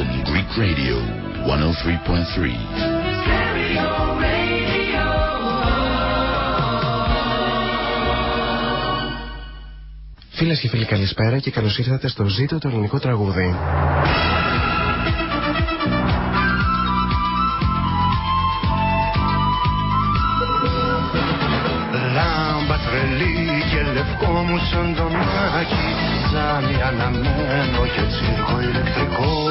Greek Radio 103.3. Φίλες και φίλοι, καλησπέρα και καλώς ήρθατε στο Ζήτο το ελληνικό τραγούδι. Λάμπα τρελή και λευκό μου σαν τον μάκι Τζάμι αναμένο και τσίρκο ηλεκτρικό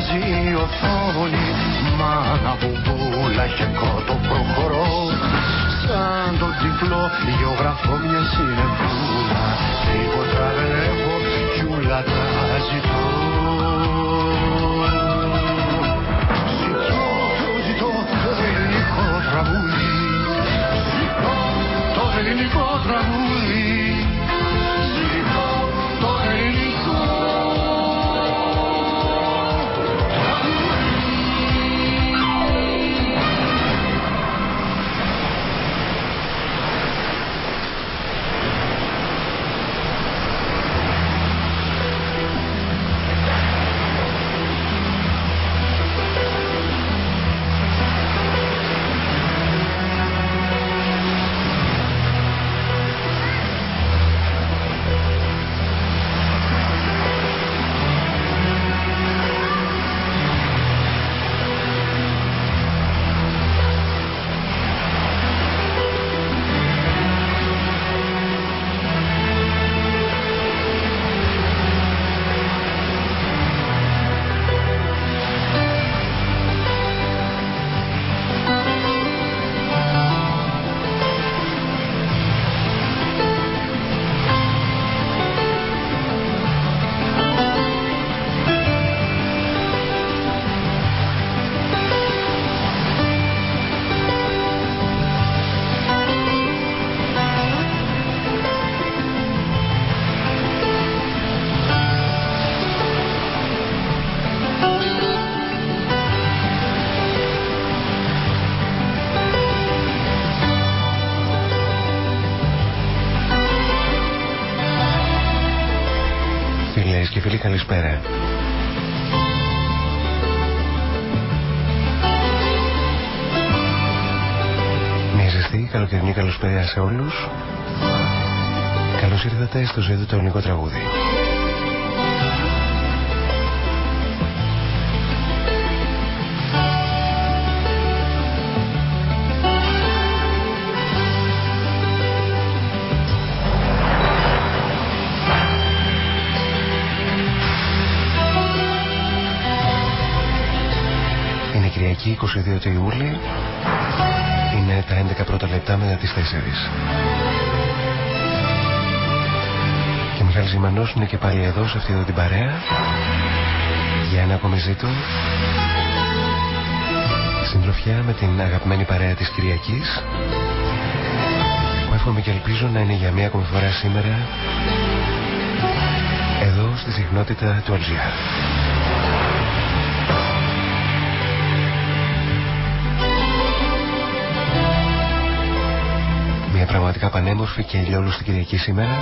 βουλιάζει η οθόνη Μάνα μπουμπούλα και κότο προχωρώ. Σαν τον τυφλό γεωγραφώ μια συνεφούλα Τίποτα δεν έχω κι ούλα τα ζητώ. Ζητώ, ζητώ το ελληνικό τραγούδι. Ζητώ το ελληνικό τραγούδι σε όλους. Καλώς ήρθατε στο ζωή του ελληνικό τραγούδι. Κυριακή 22 του Ιούλη είναι τα 11 πρώτα λεπτά μετά τις 4. Και Μιχάλης Ζημανός είναι και πάλι εδώ σε αυτή εδώ την παρέα για ένα ακόμη ζήτο συντροφιά με την αγαπημένη παρέα της Κυριακής που εύχομαι και ελπίζω να είναι για μία ακόμη φορά σήμερα εδώ στη συχνότητα του Αλζιάρ. Πραγματικά πανέμορφη και ηλιόλου στην Κυριακή σήμερα.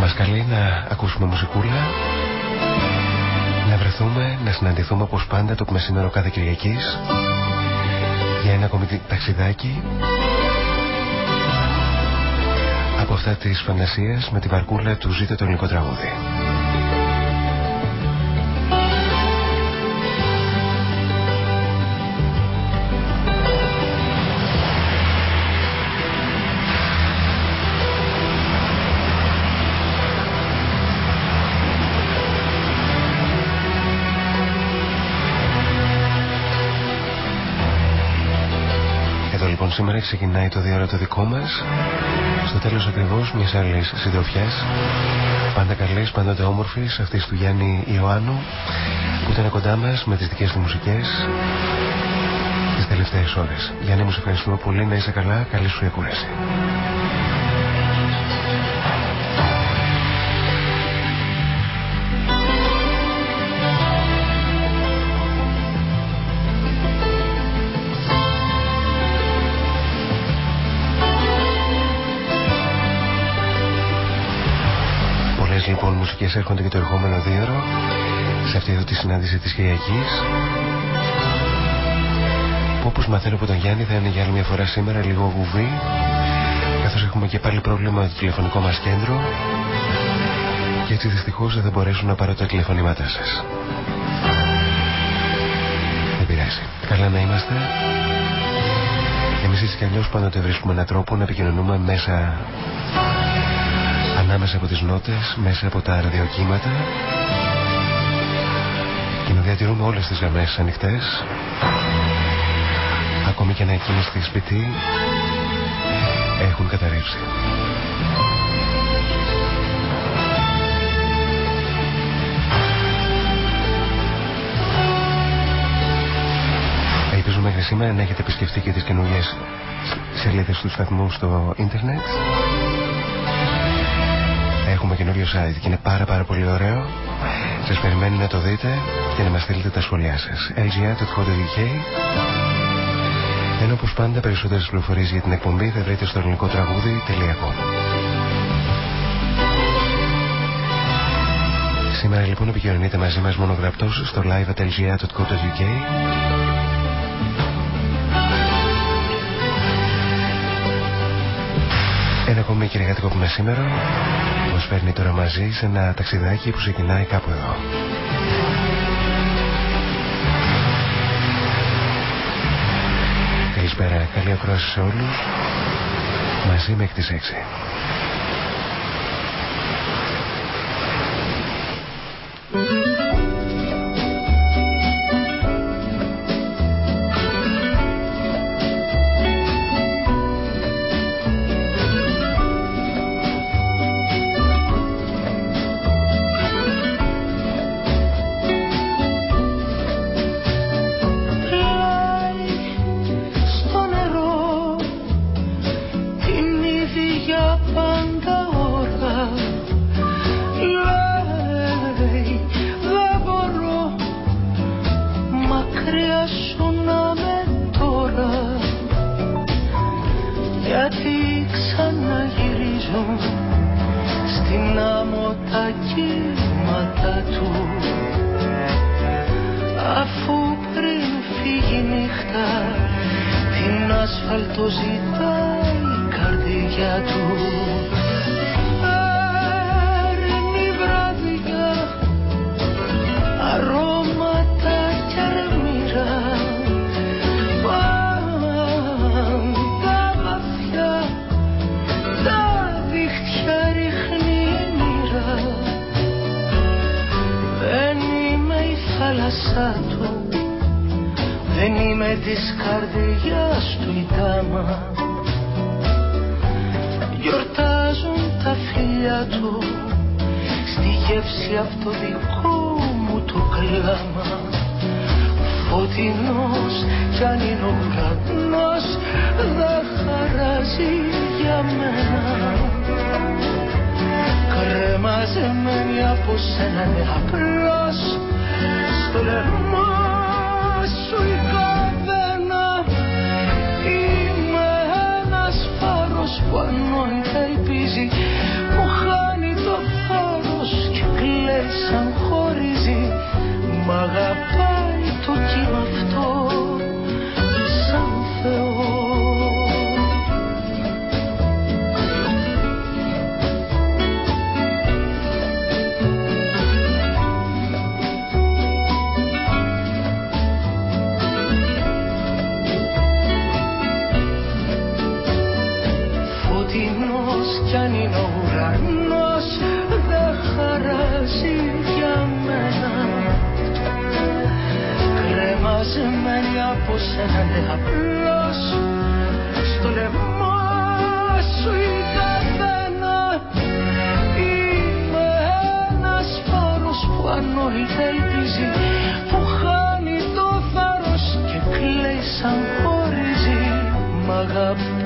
Μας καλεί να ακούσουμε μουσικούλα, να βρεθούμε, να συναντηθούμε όπως πάντα το μεσημέρο κάθε Κυριακής για ένα ακόμη ταξιδάκι από αυτά της φαντασίας με την βαρκούλα του «Ζήτε το ελληνικό τραγούδι». Σήμερα ξεκινάει το δύο το δικό μας. Στο τέλος ακριβώς μιας άλλης συντροφιάς. Πάντα καλής, πάντοτε όμορφης αυτής του Γιάννη Ιωάννου που ήταν κοντά μας με τις δικές του μουσικές τις τελευταίες ώρες. Γιάννη μου σε ευχαριστούμε πολύ. Να είσαι καλά, καλή σου διακούραση μουσικές έρχονται και το ερχόμενο δίωρο σε αυτή εδώ τη συνάντηση της Κυριακής που όπως μαθαίνω από τον Γιάννη θα είναι για άλλη μια φορά σήμερα λίγο βουβή καθώς έχουμε και πάλι πρόβλημα με το τηλεφωνικό μας κέντρο και έτσι δυστυχώς δεν θα μπορέσουν να πάρω τα τηλεφωνήματά σας. Δεν πειράζει. Καλά να είμαστε. Εμείς έτσι κι αλλιώς πάντοτε βρίσκουμε έναν τρόπο να επικοινωνούμε μέσα ανάμεσα από τις νότες, μέσα από τα ραδιοκύματα. Και να διατηρούμε όλες τις γραμμές ανοιχτές. Ακόμη και να εκείνες στη σπιτί έχουν καταρρεύσει. Ελπίζω μέχρι σήμερα να έχετε επισκεφτεί και τις καινούργιες σελίδες του σταθμού στο ίντερνετ Έχουμε καινούριο site και είναι πάρα πάρα πολύ ωραίο. Σας περιμένει να το δείτε και να μας στείλετε τα σχόλιά σας. lgr.co.uk Ενώ όπως πάντα περισσότερες πληροφορίες για την εκπομπή θα βρείτε στο ελληνικό τραγούδι.com. Σήμερα λοιπόν επικοινωνείτε μαζί μας μόνο γραπτός στο live.lgr.co.uk Ένα ακόμη κυριακάτικο που είναι σήμερα μας φέρνει τώρα μαζί σε ένα ταξιδάκι που ξεκινάει κάπου εδώ. Καλησπέρα, καλή ακρόαση σε όλους. Μαζί μέχρι τις 6. ουρανός δεν χαράζει για μένα. Κρεμασμένη από σένα ναι απλώς στο λαιμό σου η καθένα. Είμαι ένας φάρος που ανόητα ελπίζει που χάνει το θάρρος και κλαίει σαν χωρίζει. Μ' αγαπώ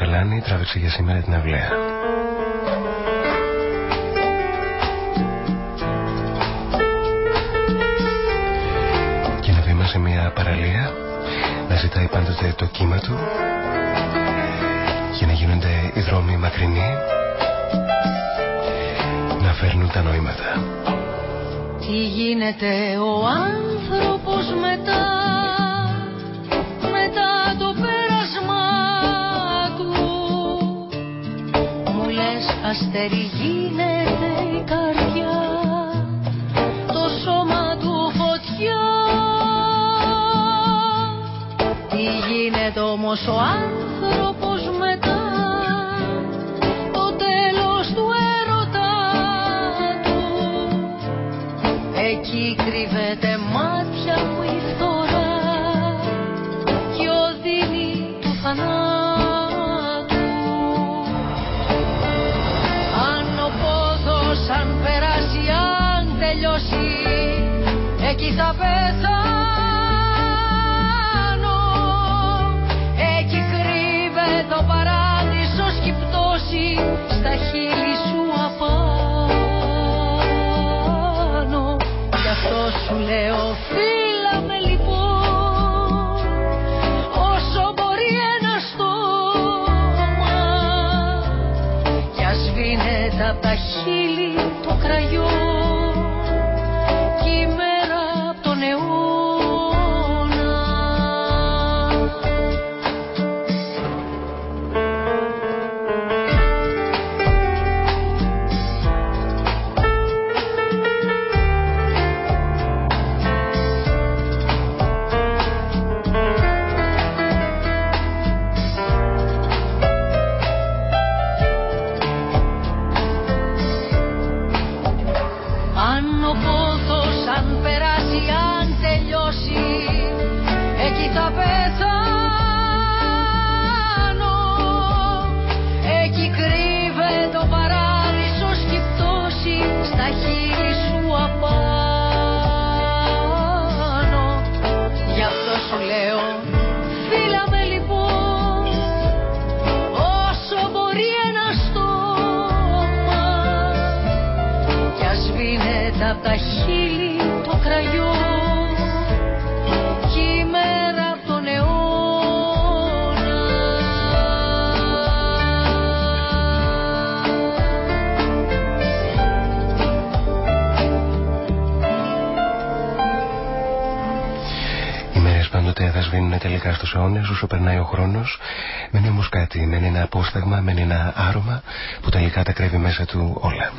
Δημητρέας Γαλάνη τράβηξε για σήμερα την αυλαία. Και να βήμα σε μια παραλία να ζητάει πάντοτε το κύμα του και να γίνονται οι δρόμοι μακρινοί να φέρνουν τα νοήματα. Τι γίνεται ο άνθρωπος μετά μετά αστέρι γίνεται η καρδιά. Το σώμα του φωτιά. Τι γίνεται όμως ο άνθρωπος μετά; Το τέλος του έρωτα του. Εκεί κρύβεται εκεί πόθος, αν περάσει, αν τελειώσει Εκεί θα πεθάνω πάντοτε θα σβήνουν τελικά στους αιώνες όσο περνάει ο χρόνος. Μένει όμως κάτι, μένει ένα απόσταγμα, μένει ένα άρωμα που τελικά τα κρέβει μέσα του όλα.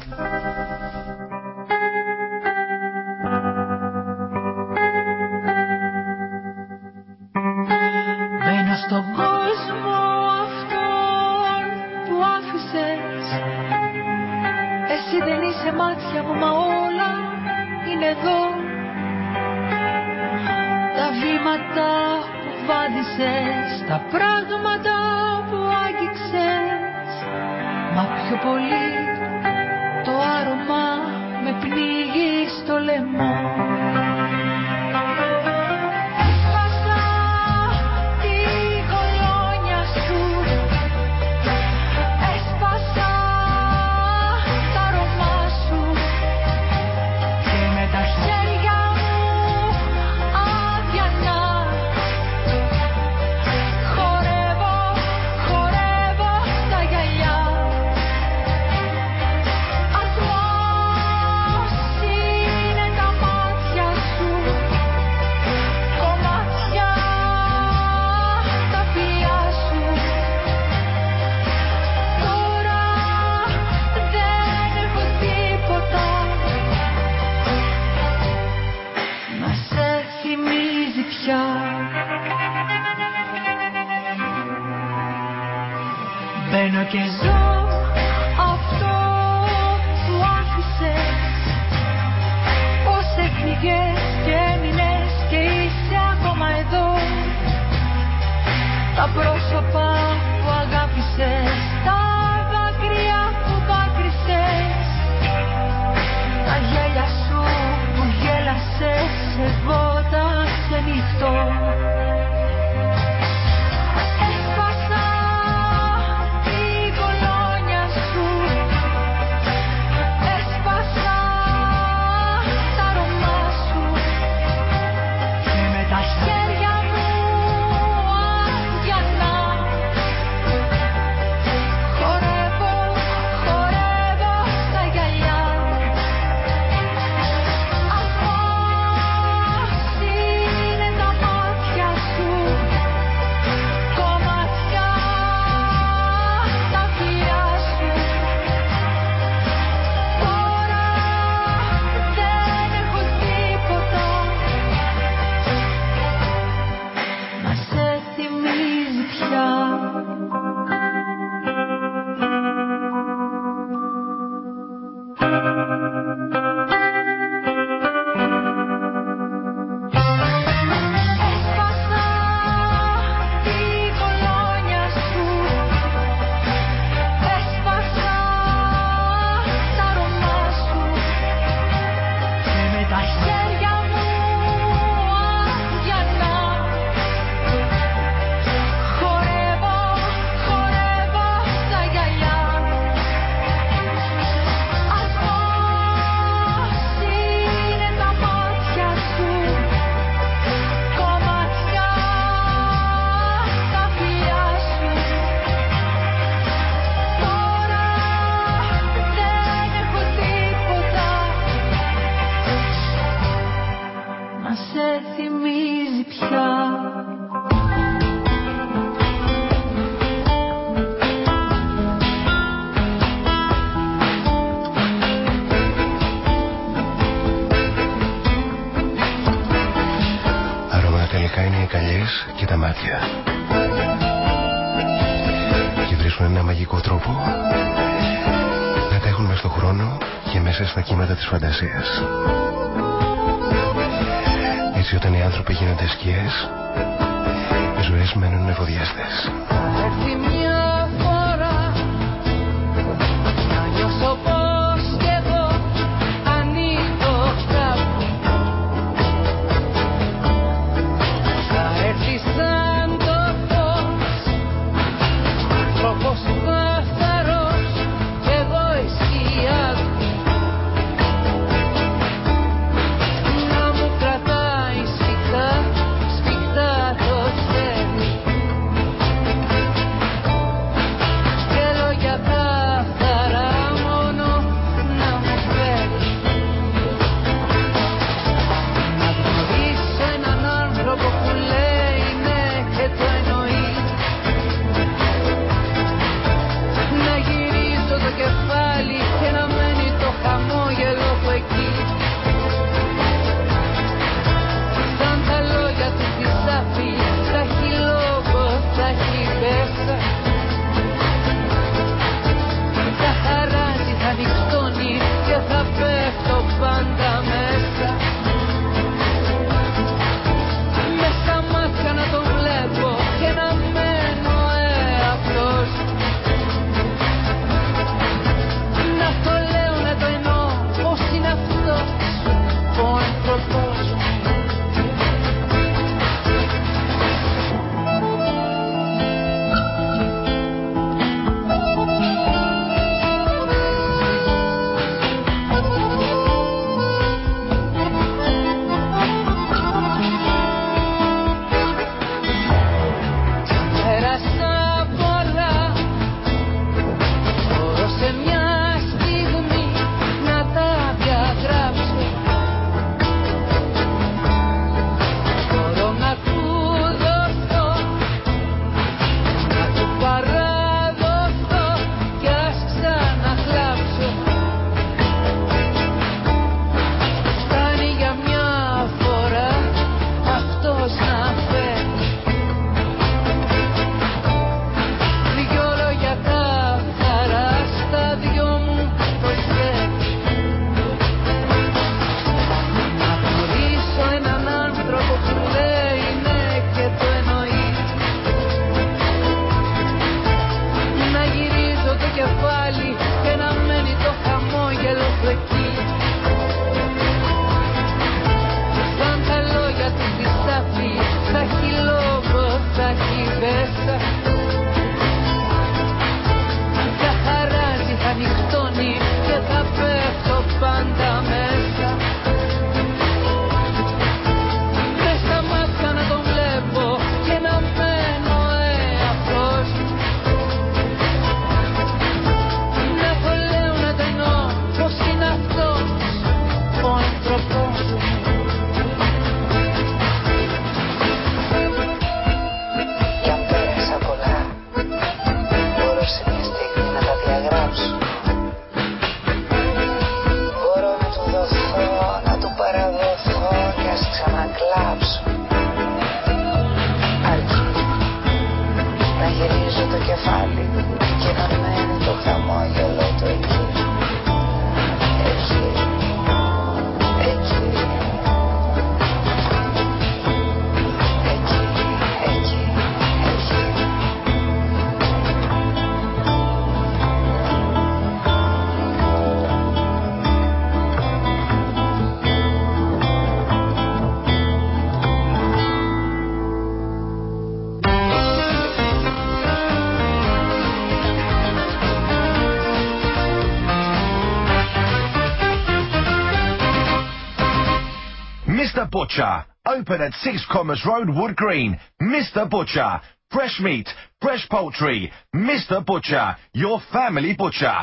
Butcher. Open at 6 Commerce Road, Wood Green. Mr. Butcher. Fresh meat, fresh poultry. Mr. Butcher. Your family butcher.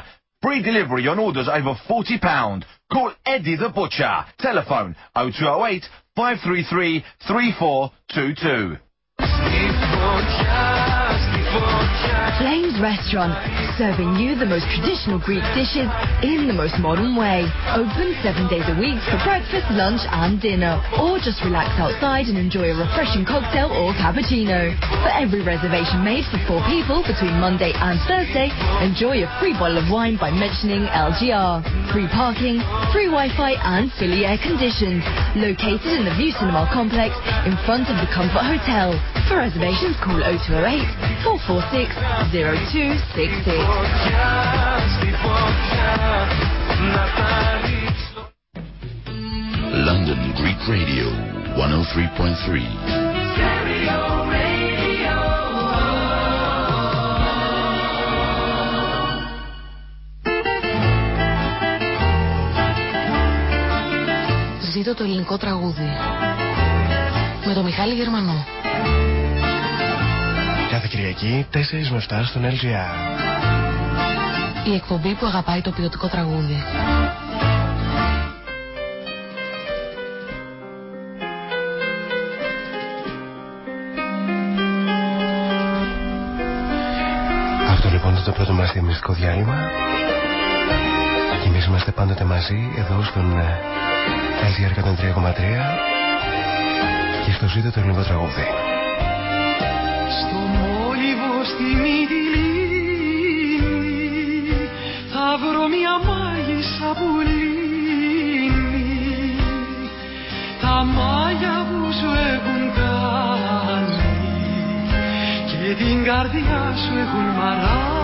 Free delivery on orders over £40. Call Eddie the Butcher. Telephone 0208 533 3422. Flames Restaurant, serving you the most traditional Greek dishes in the most modern way. Open seven days a week for breakfast, lunch, and dinner. Or just relax outside and enjoy a refreshing cocktail or cappuccino. For every reservation made for four people between Monday and Thursday, enjoy a free bottle of wine by mentioning LGR. Free parking, free Wi Fi, and fully air conditioned. Located in the View Cinema complex in front of the Comfort Hotel. For reservations, call 0208 446 0266. London Greek Radio 103.3. Ζήτω το ελληνικό τραγούδι. Με τον Μιχάλη Γερμανό. Κάθε Κυριακή 4 με 7 στον LGR. Η εκπομπή που αγαπάει το ποιοτικό τραγούδι. Αυτό λοιπόν είναι το πρώτο μας διαμυστικό διάλειμμα. Και εμείς είμαστε πάντοτε μαζί εδώ στον ε, LGR 103,3 και στο ζήτο το ελληνικό τραγούδι. Στο μόλιβο στη Μυτιλίνη θα βρω μια μάγισσα που λύνει. Τα μάγια που σου έχουν κάνει και την καρδιά σου έχουν μαράνει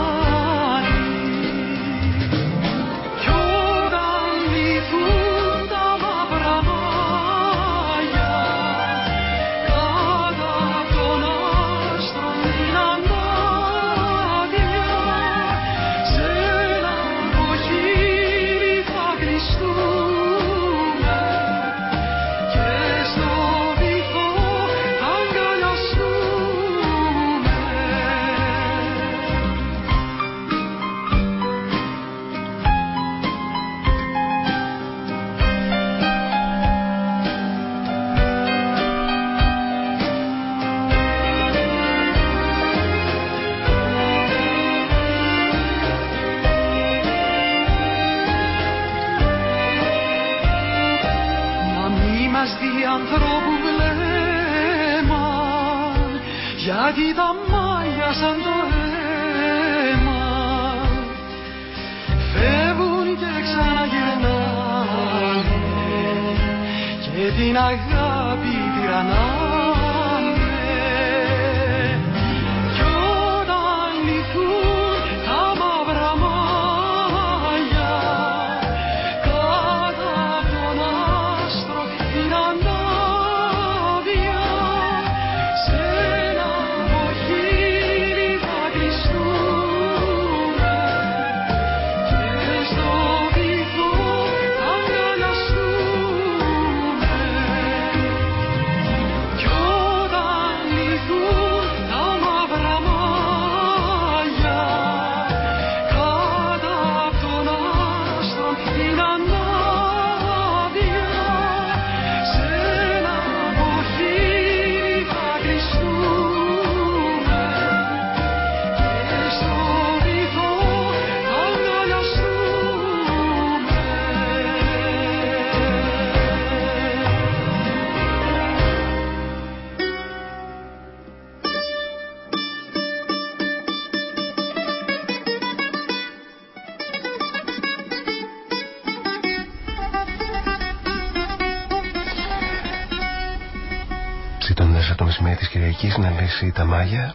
μεσημέρι της Κυριακής να λύσει τα μάγια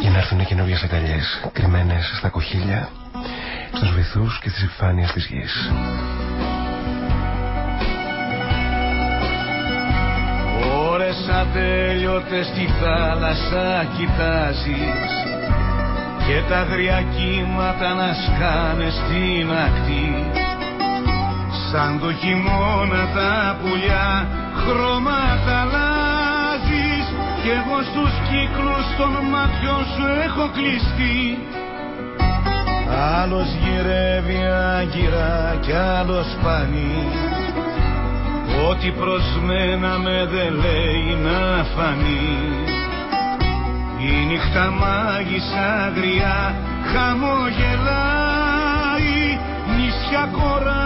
για να έρθουν καινούριες αγκαλιές κρυμμένες στα κοχύλια στους βυθούς και στις επιφάνειες της γης. Ώρες ατέλειωτες στη θάλασσα κοιτάζεις και τα αγριά κύματα να σκάνε στην ακτή σαν το χειμώνα τα πουλιά. Χρώματα αλλάζεις κι εγώ στους κύκλους των ματιών σου έχω κλειστεί. Άλλος γυρεύει άγκυρα κι άλλος σπάνι Ό,τι προς μένα με δεν λέει να φανεί. Η νύχτα μάγισσα αγριά χαμογελάει. Νησιά κοράλια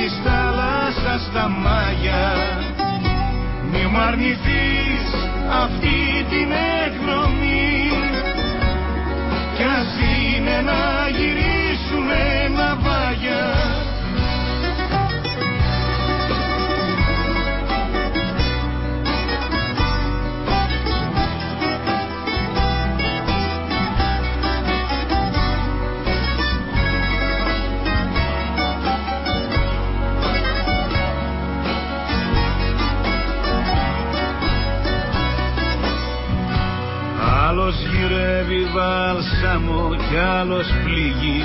έλυσε της θάλασσας στα μάγια. Μη μ' αρνηθείς αυτή την εκδρομή. Κι ας είναι να γυρίσουμε κι άλλος πληγεί.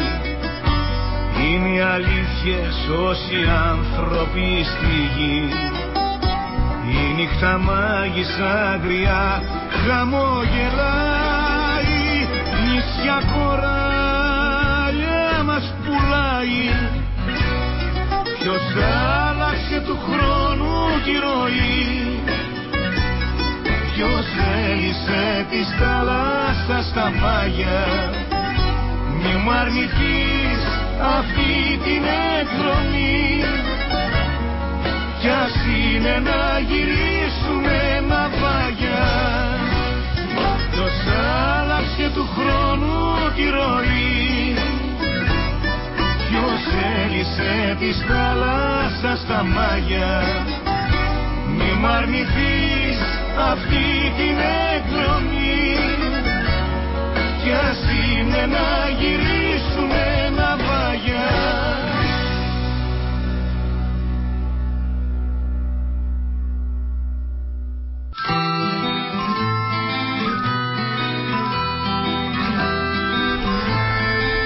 Είναι οι αλήθειες όσοι άνθρωποι στη γη. Η νύχτα μάγισσα αγριά χαμογελάει Νησιά κοράλια μας πουλάει. Ποιος άλλαξε του χρόνου τη ροή Ποιος έλυσε τη θάλασσας στα μάγια. Μη μου αρνηθείς αυτή την εκδρομή. Κι ας είναι να γυρίσουμε ναυάγια. Ποιος άλλαξε του χρόνου τη ροή. Ποιος έλυσε τη θάλασσας στα μάγια. Μη μ' αρνηθείς αυτή την εκδρομή. Κι ας είναι να γυρίσουμε ναυάγια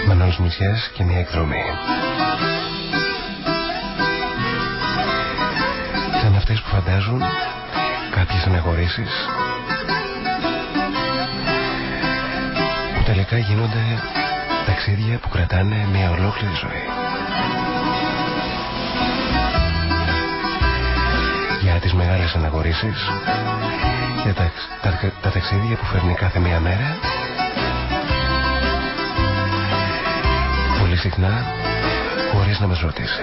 Μανώλης Μητσιάς και μια εκδρομή. Σαν αυτές που φαντάζουν κάποιες αναγορήσεις τελικά γίνονται ταξίδια που κρατάνε μια ολόκληρη ζωή. Για τις μεγάλες αναγορήσεις, για τα, τα, τα ταξίδια που φέρνει κάθε μία μέρα, πολύ συχνά χωρίς να μας ρωτήσει.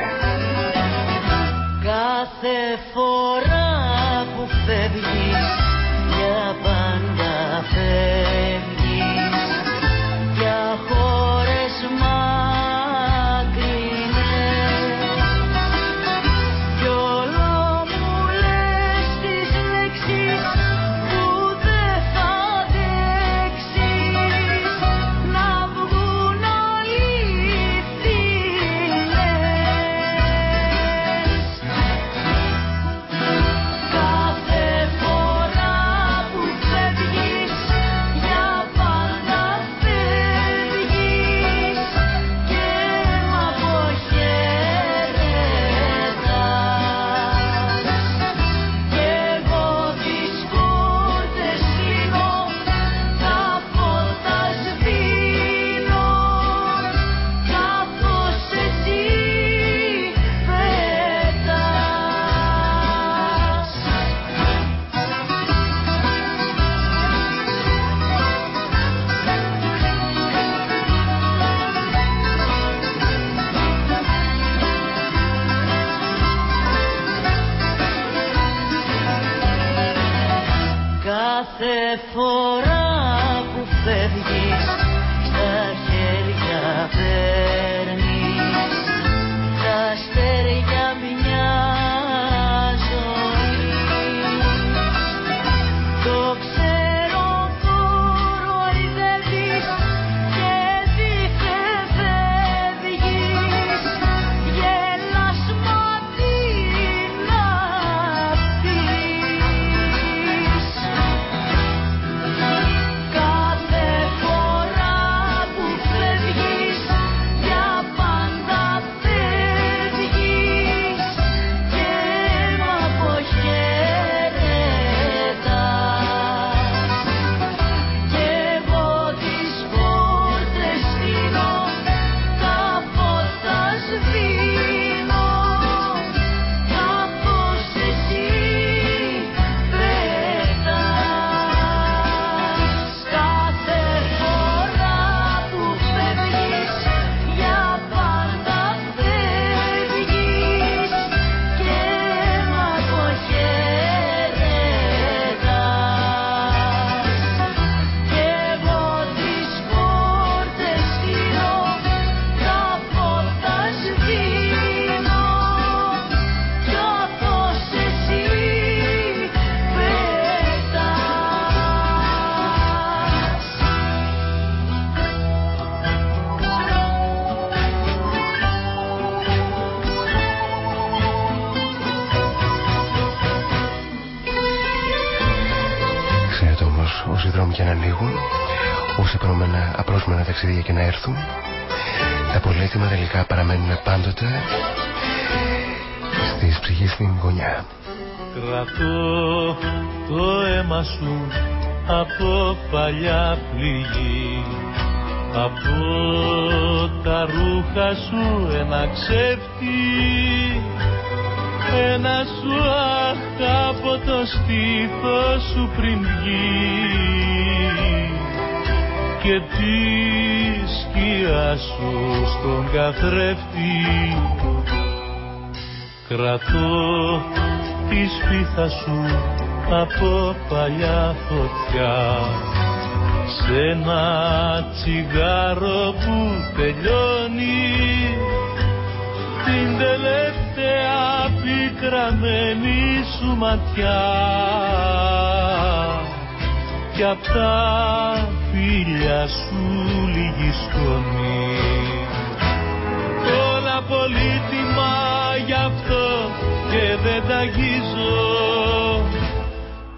Κάθε φορά που φεύγεις για πάντα φεύγεις παλιά πληγή. Από τα ρούχα σου ένα ξεφτί ένα σου αχ από το στήθος σου πριν βγει. Και τη σκιά σου στον καθρέφτη κρατώ τη σπίθα σου από παλιά φωτιά. Σε ένα τσιγάρο που τελειώνει την τελευταία πικραμένη σου ματιά. Κι απ' τα φίλια σου λίγη σκόνη. Όλα πολύτιμα γι' αυτό και δεν τα αγγίζω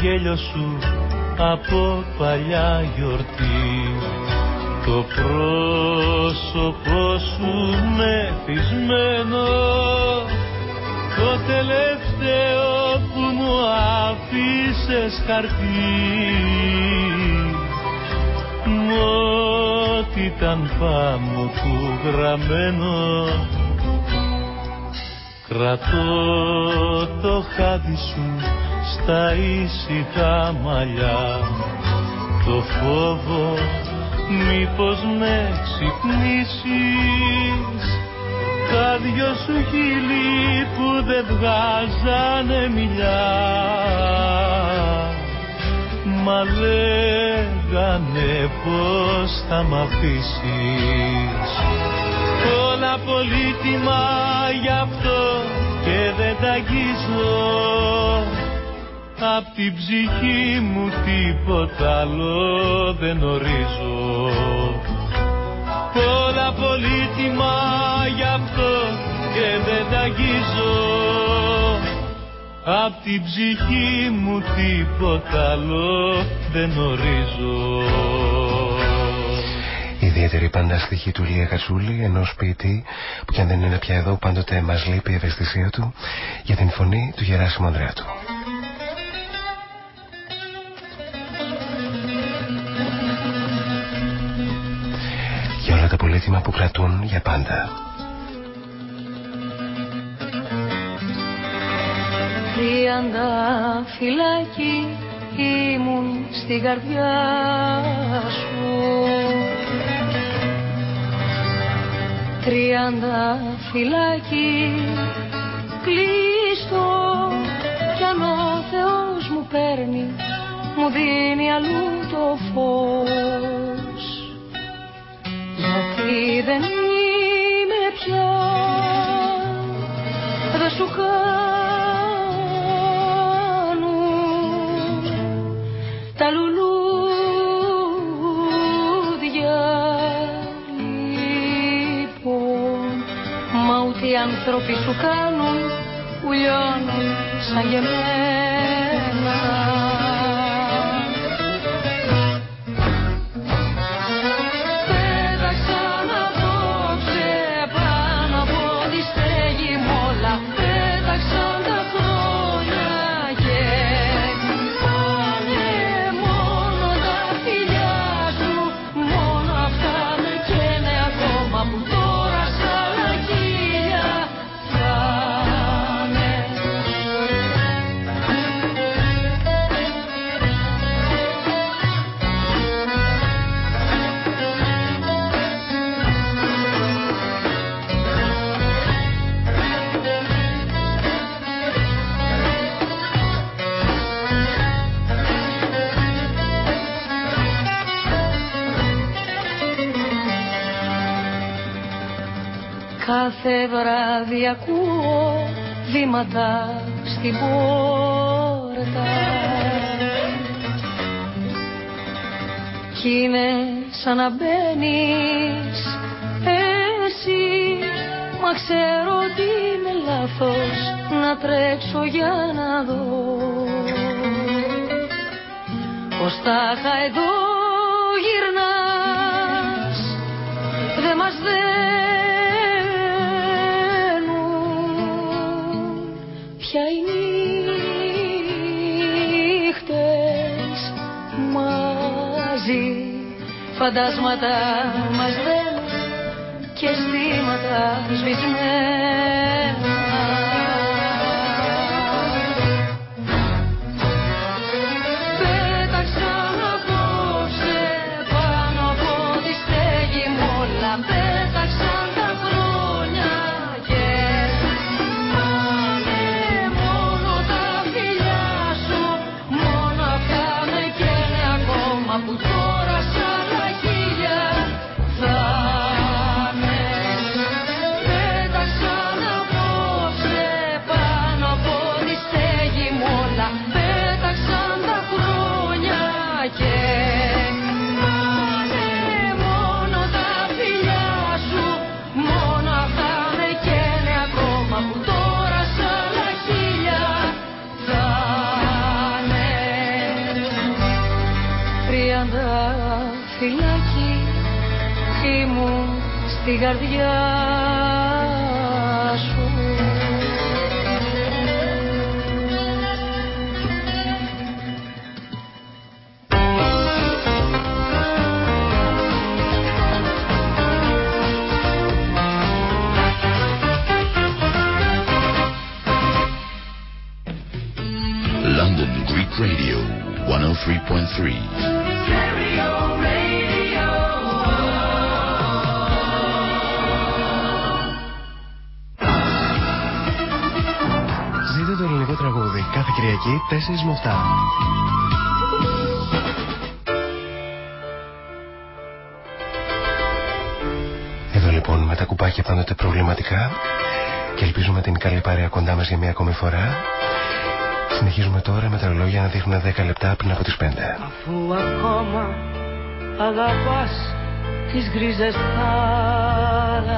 γέλιο σου από παλιά γιορτή. Το πρόσωπό σου μεθυσμένο το τελευταίο που μου άφησες χαρτί. Μ' ό,τι ήταν πάνω του γραμμένο Κρατώ το χάδι σου στα ήσυχα μαλλιά. Το φόβο μήπως με ξυπνήσεις. Τα δυο σου χείλη που δεν βγάζανε μιλιά. Μα λέγανε πως θα μ' αφήσεις. Όλα πολύτιμα γι' αυτό και δεν τα αγγίζω Απ' την ψυχή μου τίποτα άλλο δεν ορίζω. Όλα πολύτιμα γι' αυτό και δεν τα αγγίζω. Απ' την ψυχή μου τίποτα άλλο δεν ορίζω. Ιδιαίτερη πανταστοιχή του Λία Κατσούλη, ενός ποιητή που κι αν δεν είναι πια εδώ πάντοτε μας λείπει η ευαισθησία του για την φωνή του Γεράσιμου Ανδρέατου. Όλα τα πολύτιμα που κρατούν για πάντα. Τριάντα φυλάκι ήμουν στην καρδιά σου τριάντα φυλάκι κλείστο κι αν ο Θεός μου παίρνει μου δίνει αλλού το φως γιατί δεν είμαι πια. Δεν σου άνθρωποι σου κάνουν που λιώνουν σαν γεμένα Κάθε βράδυ ακούω βήματα στην πόρτα. Κι είναι σαν να μπαίνεις εσύ Μα ξέρω ότι είναι λάθος να τρέξω για να δω. Πως τα εδώ Φαντάσματα μας δένουν και αισθήματα σβησμένα στην καρδιά σου London Greek Radio 103.3. κάθε Κυριακή 4 με 7. Εδώ λοιπόν με τα κουπάκια πάντοτε προβληματικά και ελπίζουμε την καλή παρέα κοντά μας για μια ακόμη φορά. Συνεχίζουμε τώρα με τα ρολόγια να δείχνουν 10 λεπτά πριν από τις 5. Αφού ακόμα αγαπάς τις γκρίζες θάλασσες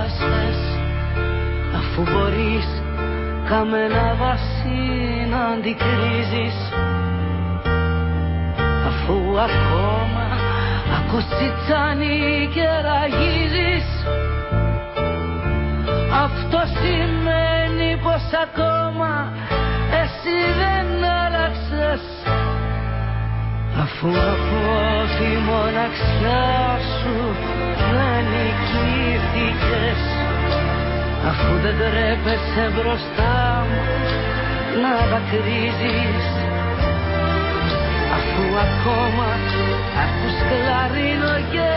αφού μπορείς καμένα βασίλεια να αντικρίζεις. Αφού ακόμα ακουσιτσάνει και ραγίζεις. Αυτό σημαίνει πως ακόμα εσύ δεν άλλαξες. Αφού από τη μοναξιά σου δεν νικήθηκες αφού δεν τρέπεσαι μπροστά μου να δακρύζεις αφού ακόμα ακούς κλαρίνο και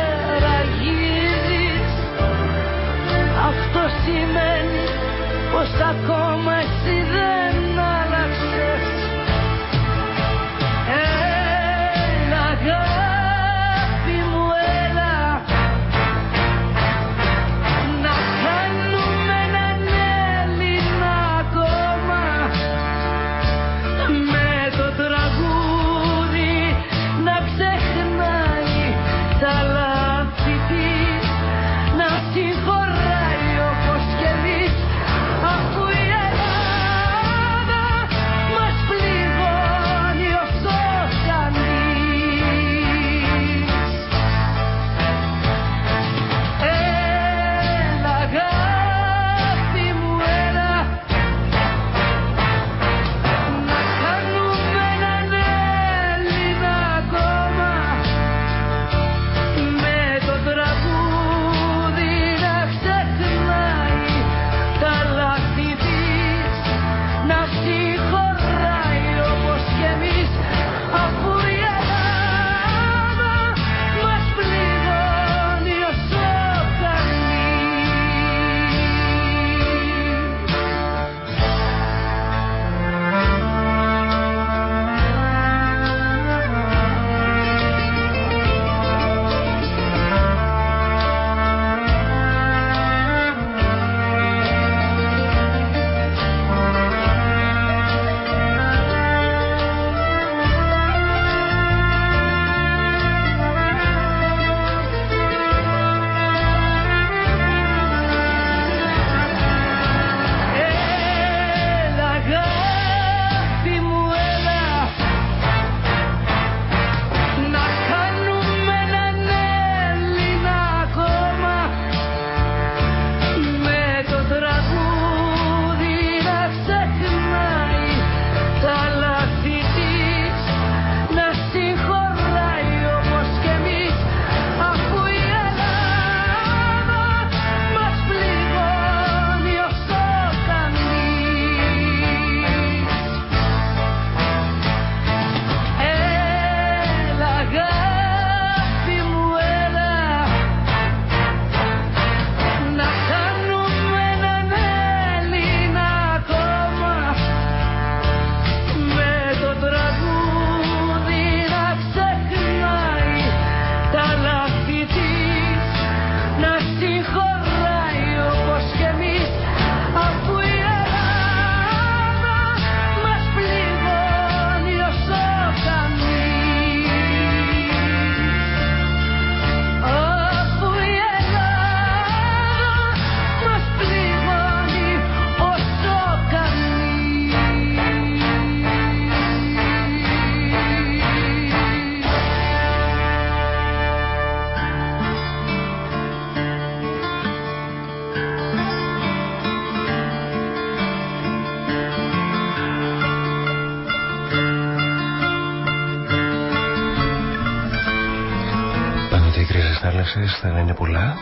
θάλασσες θα είναι πολλά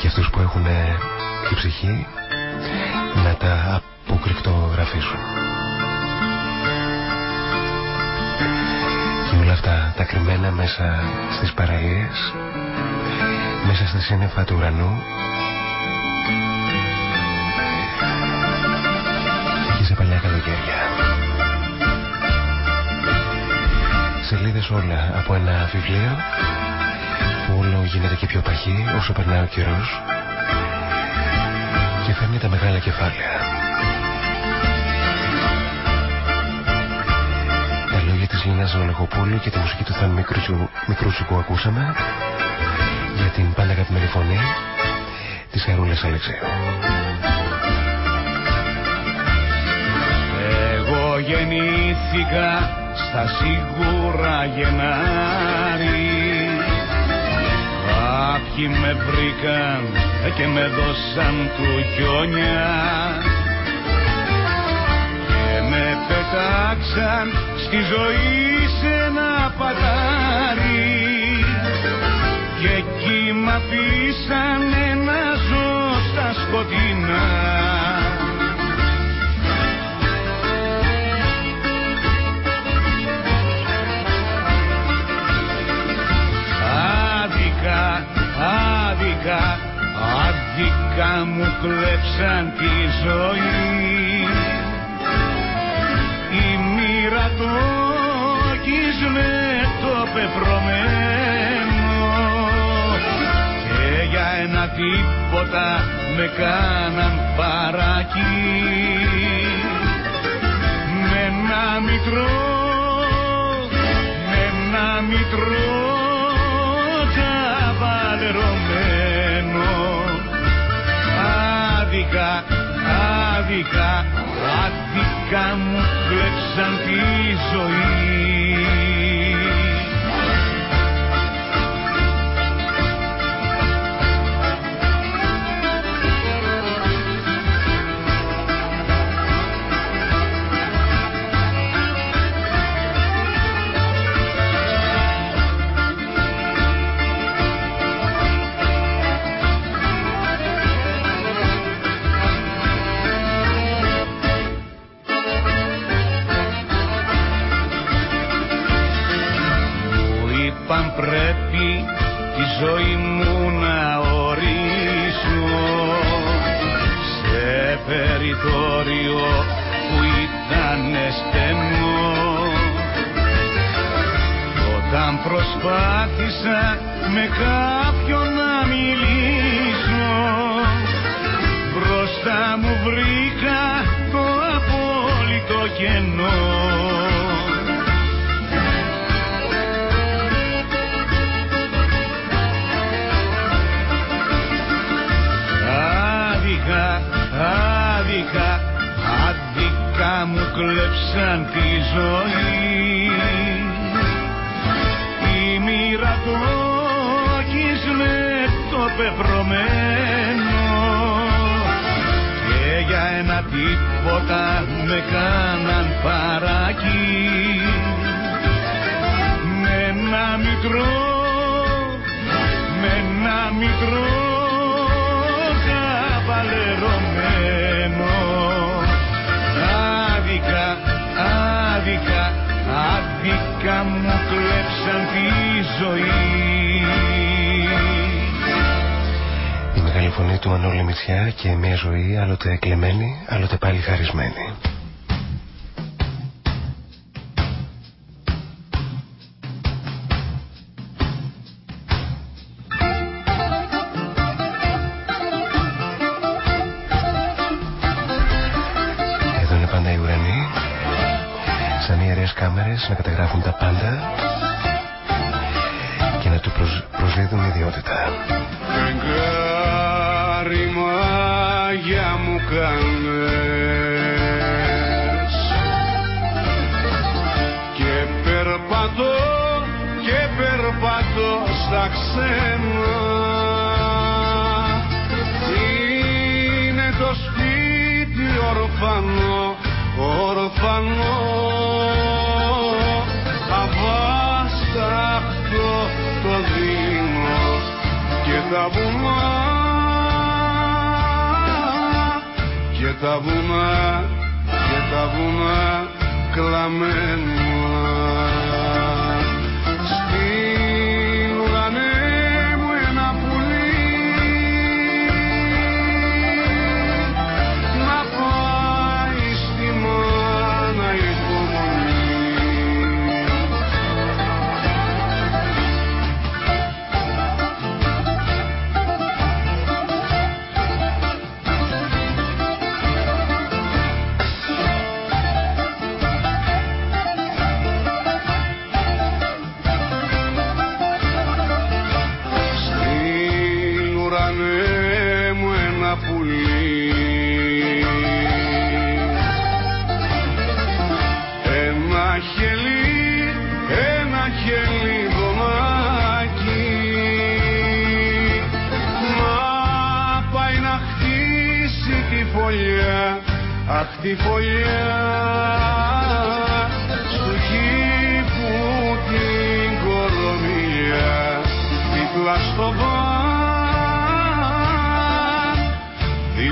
για αυτούς που έχουν τη ψυχή να τα αποκρυπτογραφήσουν. Και όλα αυτά τα κρυμμένα μέσα στις παραλίες, μέσα στα σύννεφα του ουρανού και σε παλιά καλοκαίρια. Σελίδες όλα από ένα βιβλίο που όλο γίνεται και πιο παχύ όσο περνάει ο καιρός και φέρνει τα μεγάλα κεφάλαια. Τα λόγια της Λίνας Βολεχοπούλου και τη μουσική του Θαν Μικρούτσου, ακούσαμε για την πάντα αγαπημένη φωνή της Χαρούλας Αλεξέου. Εγώ γεννήθηκα στα σίγουρα Γενάρη. Κάποιοι με βρήκαν και με δώσαν χιόνια. Και με πετάξαν στη ζωή σε ένα πατάρι. Και εκεί μ' αφήσαν να ζω στα σκοτεινά άδικα, άδικα μου κλέψαν τη ζωή. Η μοίρα το με το πεπρωμένο. Και για ένα τίποτα με κάναν παρακεί με ένα μητρό με ένα μητρό άδικα, άδικα, άδικα μου κλέψαν τη ζωή ζωή. Η μοίρα το με το πεπρωμένο. Και για ένα τίποτα με κάναν παρακεί κλέψαν τη ζωή. Η μεγάλη φωνή του Μανώλη Μητσιά και μια ζωή άλλοτε κλεμμένη, άλλοτε πάλι χαρισμένη.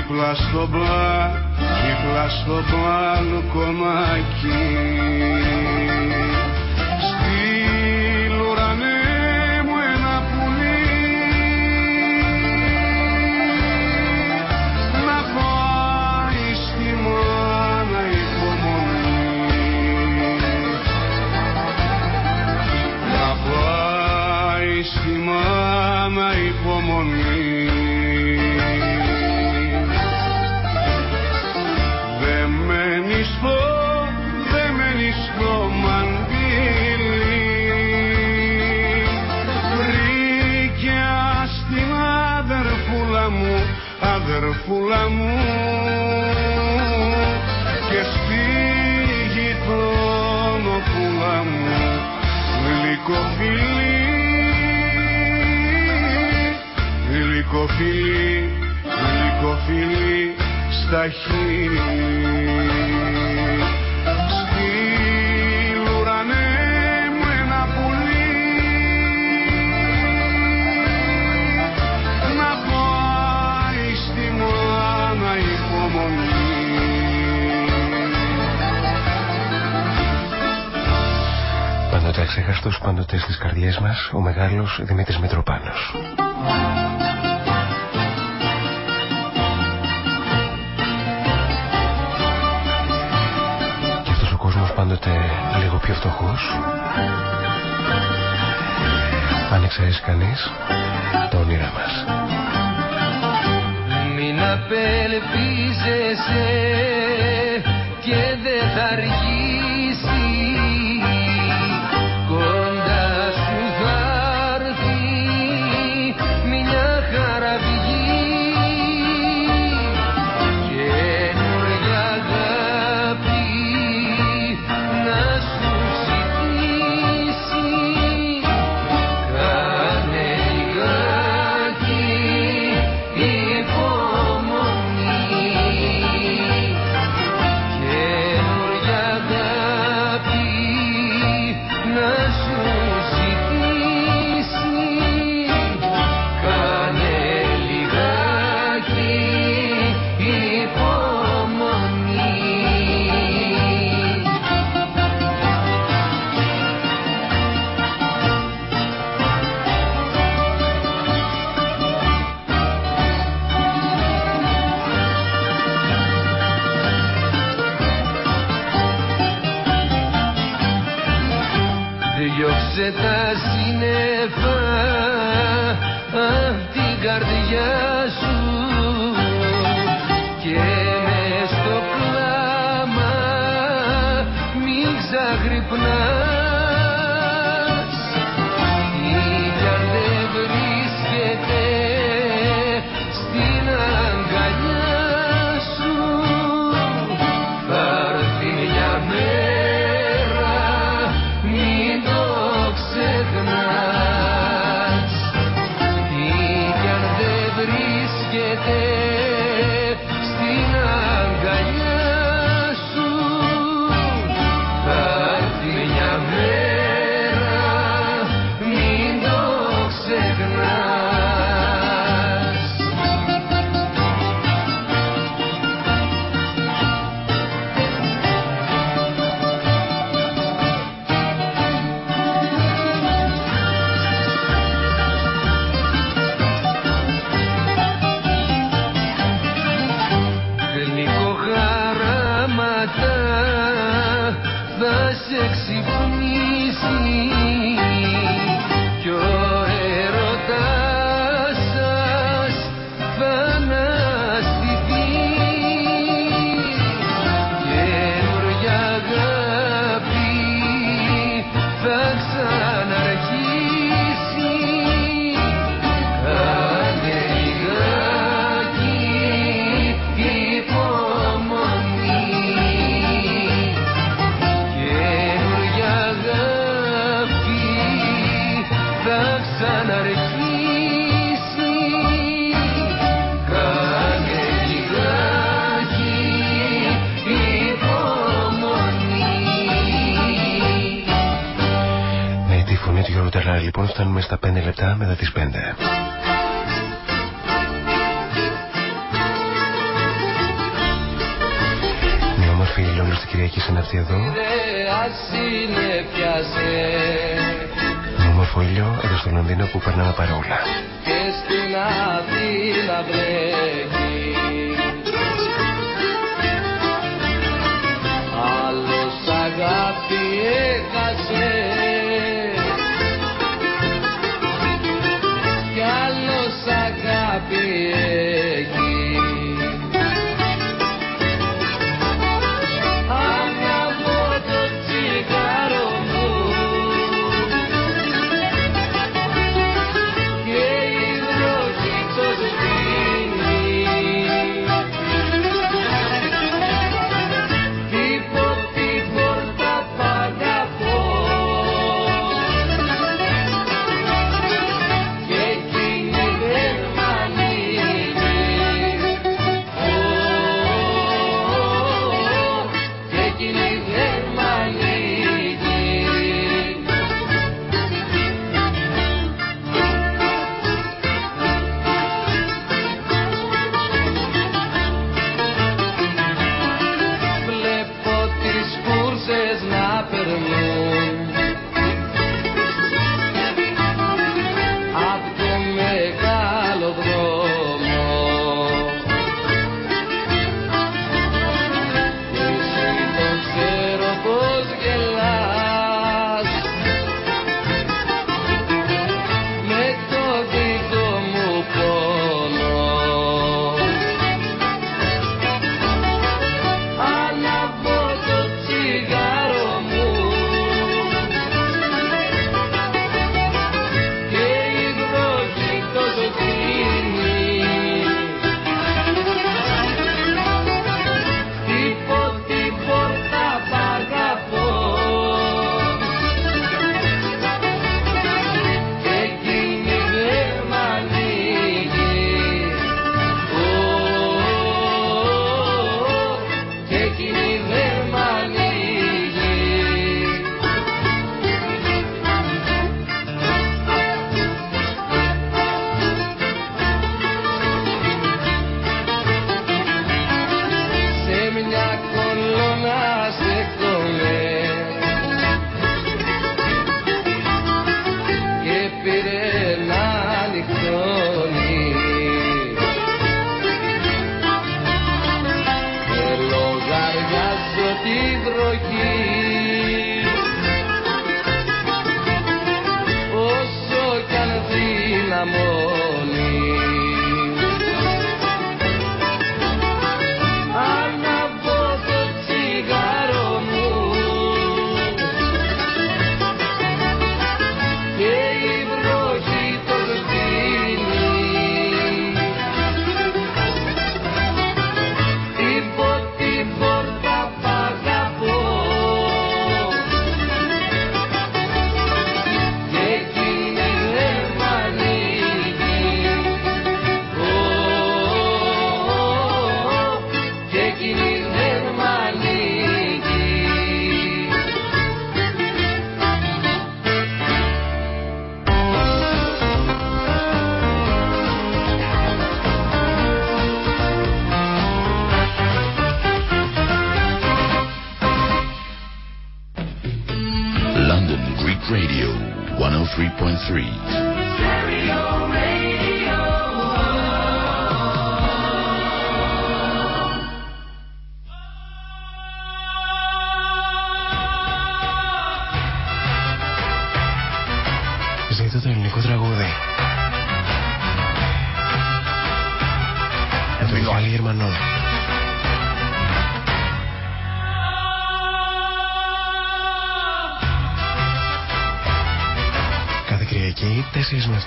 Δίπλα στο μπαν δίπλα στο κομμάκι φούλα γλυκοφίλη, γλυκοφίλη στα χείλη. ξέχαστος πάντοτε στις καρδιές μας ο μεγάλος Δημήτρης Μητροπάνος. Πάντοτε λίγο πιο φτωχός αν εξαιρέσει κανείς τα όνειρά μας. Μην απελπίζεσαι και δεν θα αργήσει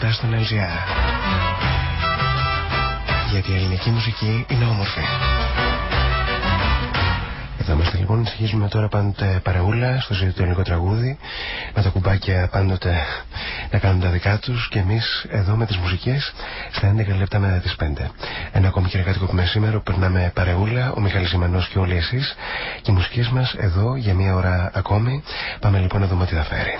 στον LGR. Γιατί η ελληνική μουσική είναι όμορφη. Εδώ είμαστε λοιπόν, συνεχίζουμε τώρα πάντοτε παρεούλα στο ζήτητο ελληνικό τραγούδι, με τα κουμπάκια πάντοτε να κάνουν τα δικά τους και εμείς εδώ με τις μουσικές στα 11 λεπτά μετά τις 5. Ένα ακόμη κυριακάτικο που σήμερα που περνάμε παρεούλα, ο Μιχάλης Ιμανός και όλοι εσείς και οι μουσικές μας εδώ για μία ώρα ακόμη. Πάμε λοιπόν να δούμε τι θα φέρει.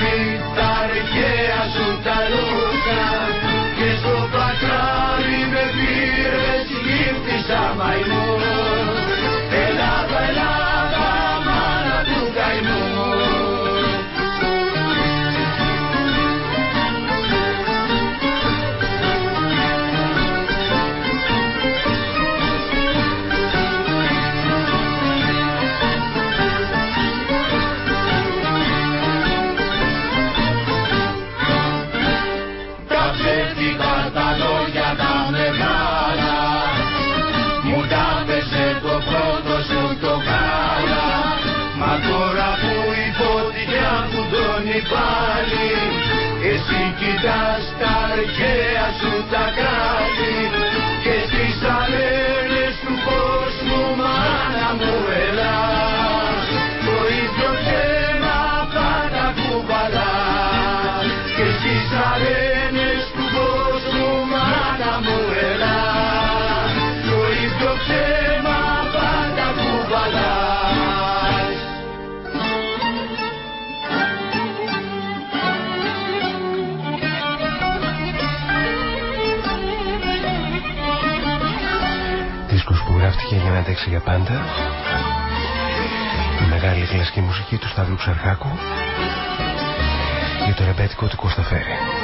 be Στα αρχαία σπάστηκε για να αντέξει για πάντα. Η μεγάλη κλασική μουσική του Σταύρου Ψαρχάκου. Για το ρεμπέτικο του Κώστα Φέρη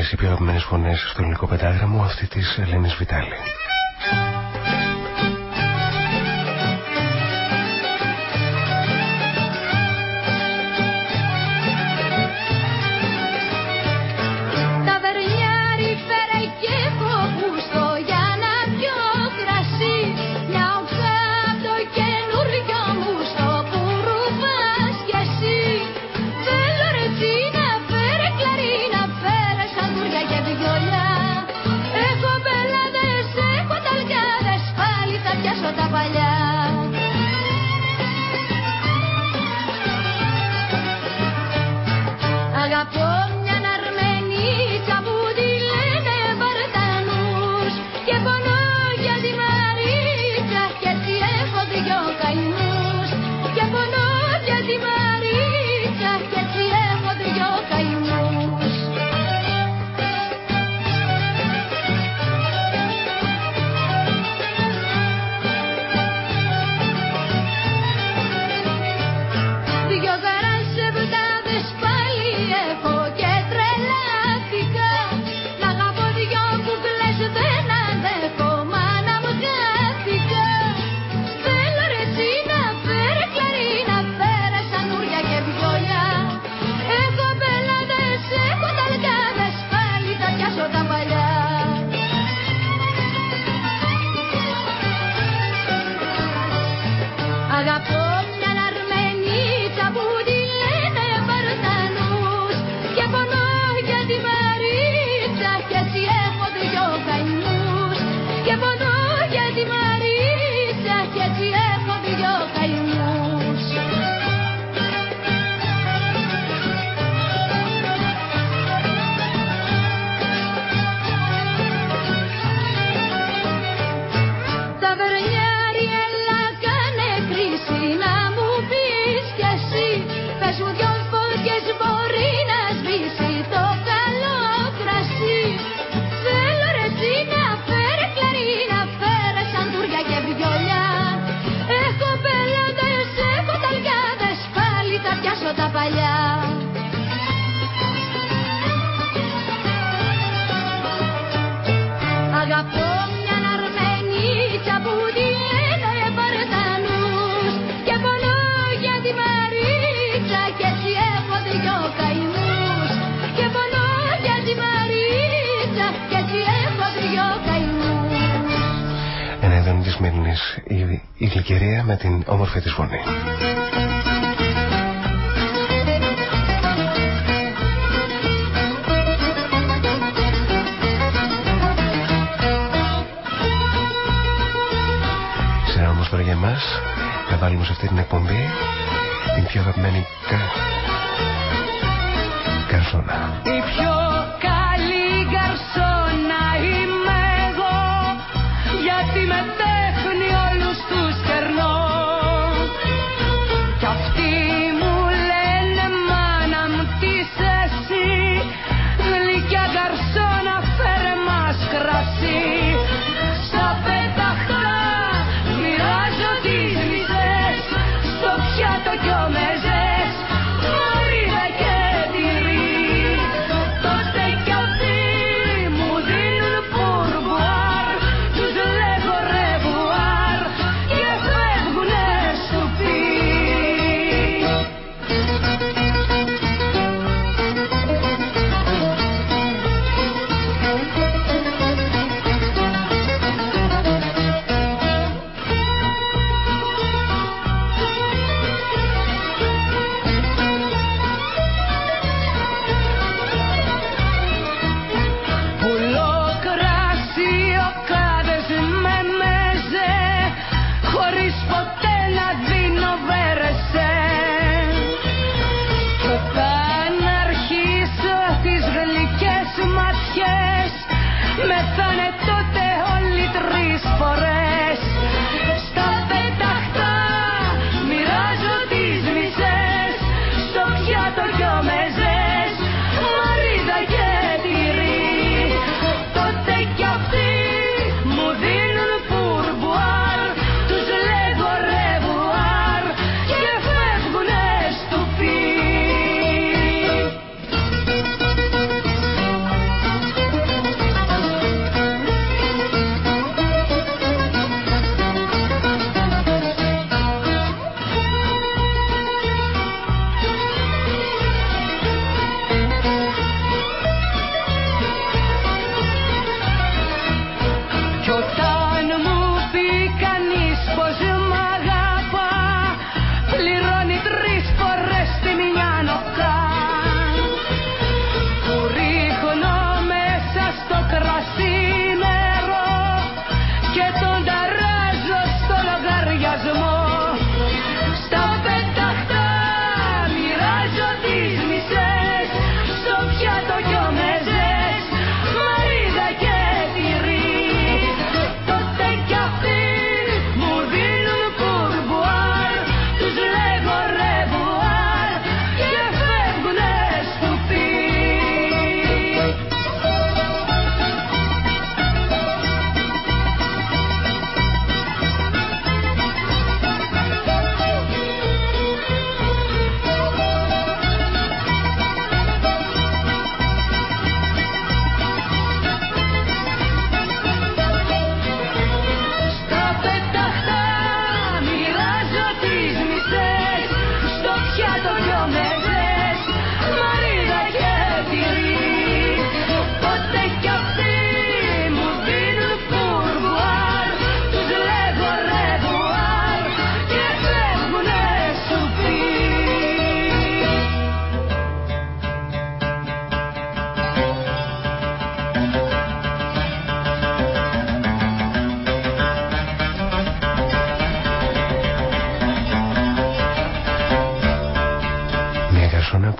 πιο μεγάλες ή πιο αγαπημένες φωνές στο ελληνικό πεντάγραμμο αυτή της Ελένης Βιτάλη. Όμορφη της φωνή. Σε όμως τώρα για εμάς να βάλουμε σε αυτή την εκπομπή την πιο αγαπημένη κα... καρσόνα. Η πιο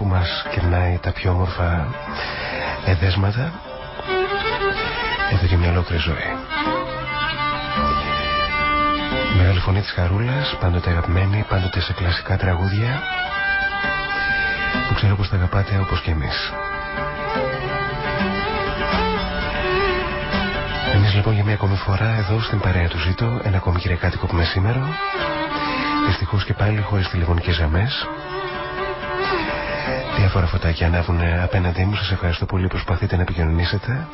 που μας κερνάει τα πιο όμορφα εδέσματα εδώ και μια ολόκληρη ζωή. Μεγάλη φωνή της Χαρούλας, πάντοτε αγαπημένη, πάντοτε σε κλασικά τραγούδια που ξέρω πως τα αγαπάτε όπως και εμείς. Εμείς λοιπόν για μια ακόμη φορά εδώ στην παρέα του ζήτω ένα ακόμη κυριακάτικο που σήμερα, Δυστυχώς και πάλι χωρίς τηλεφωνικές γραμμές Διάφορα φωτάκια ανάβουν απέναντί μου. Σας ευχαριστώ πολύ. που Προσπαθείτε να επικοινωνήσετε.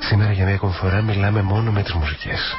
Σήμερα για μια ακόμη φορά μιλάμε μόνο με τις μουσικές.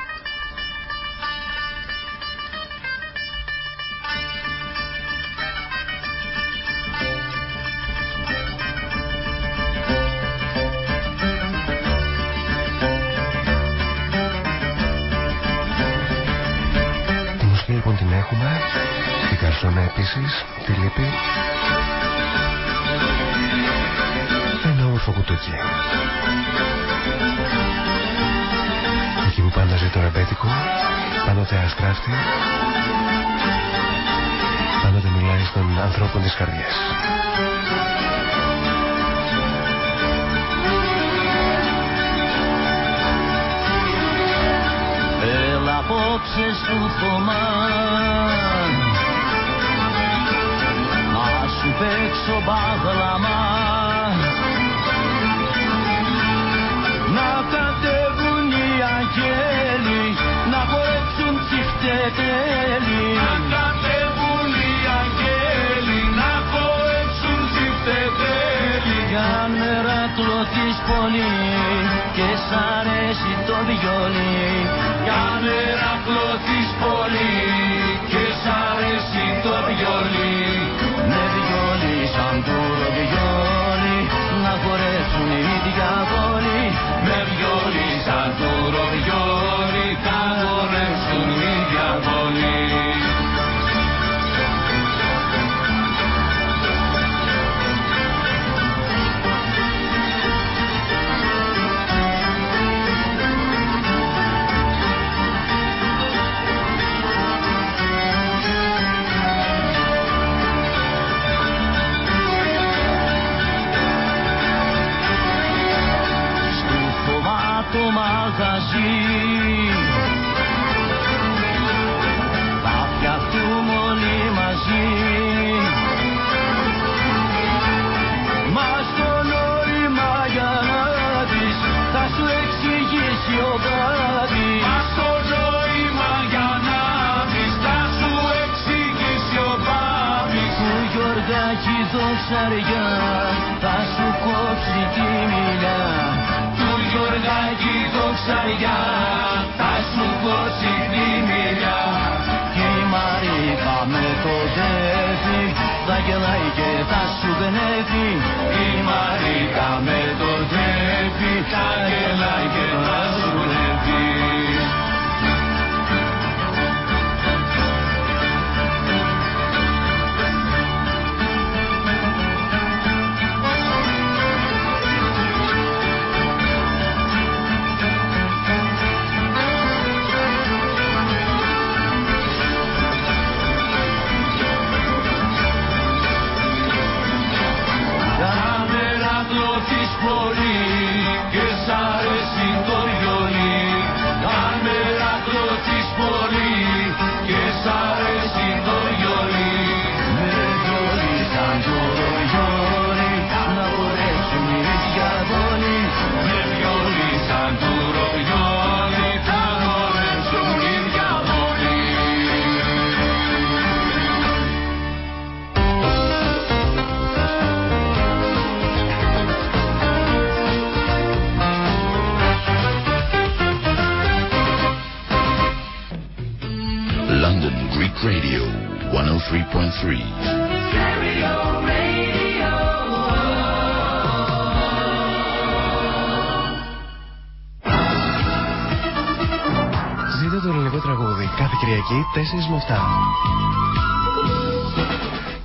με 7.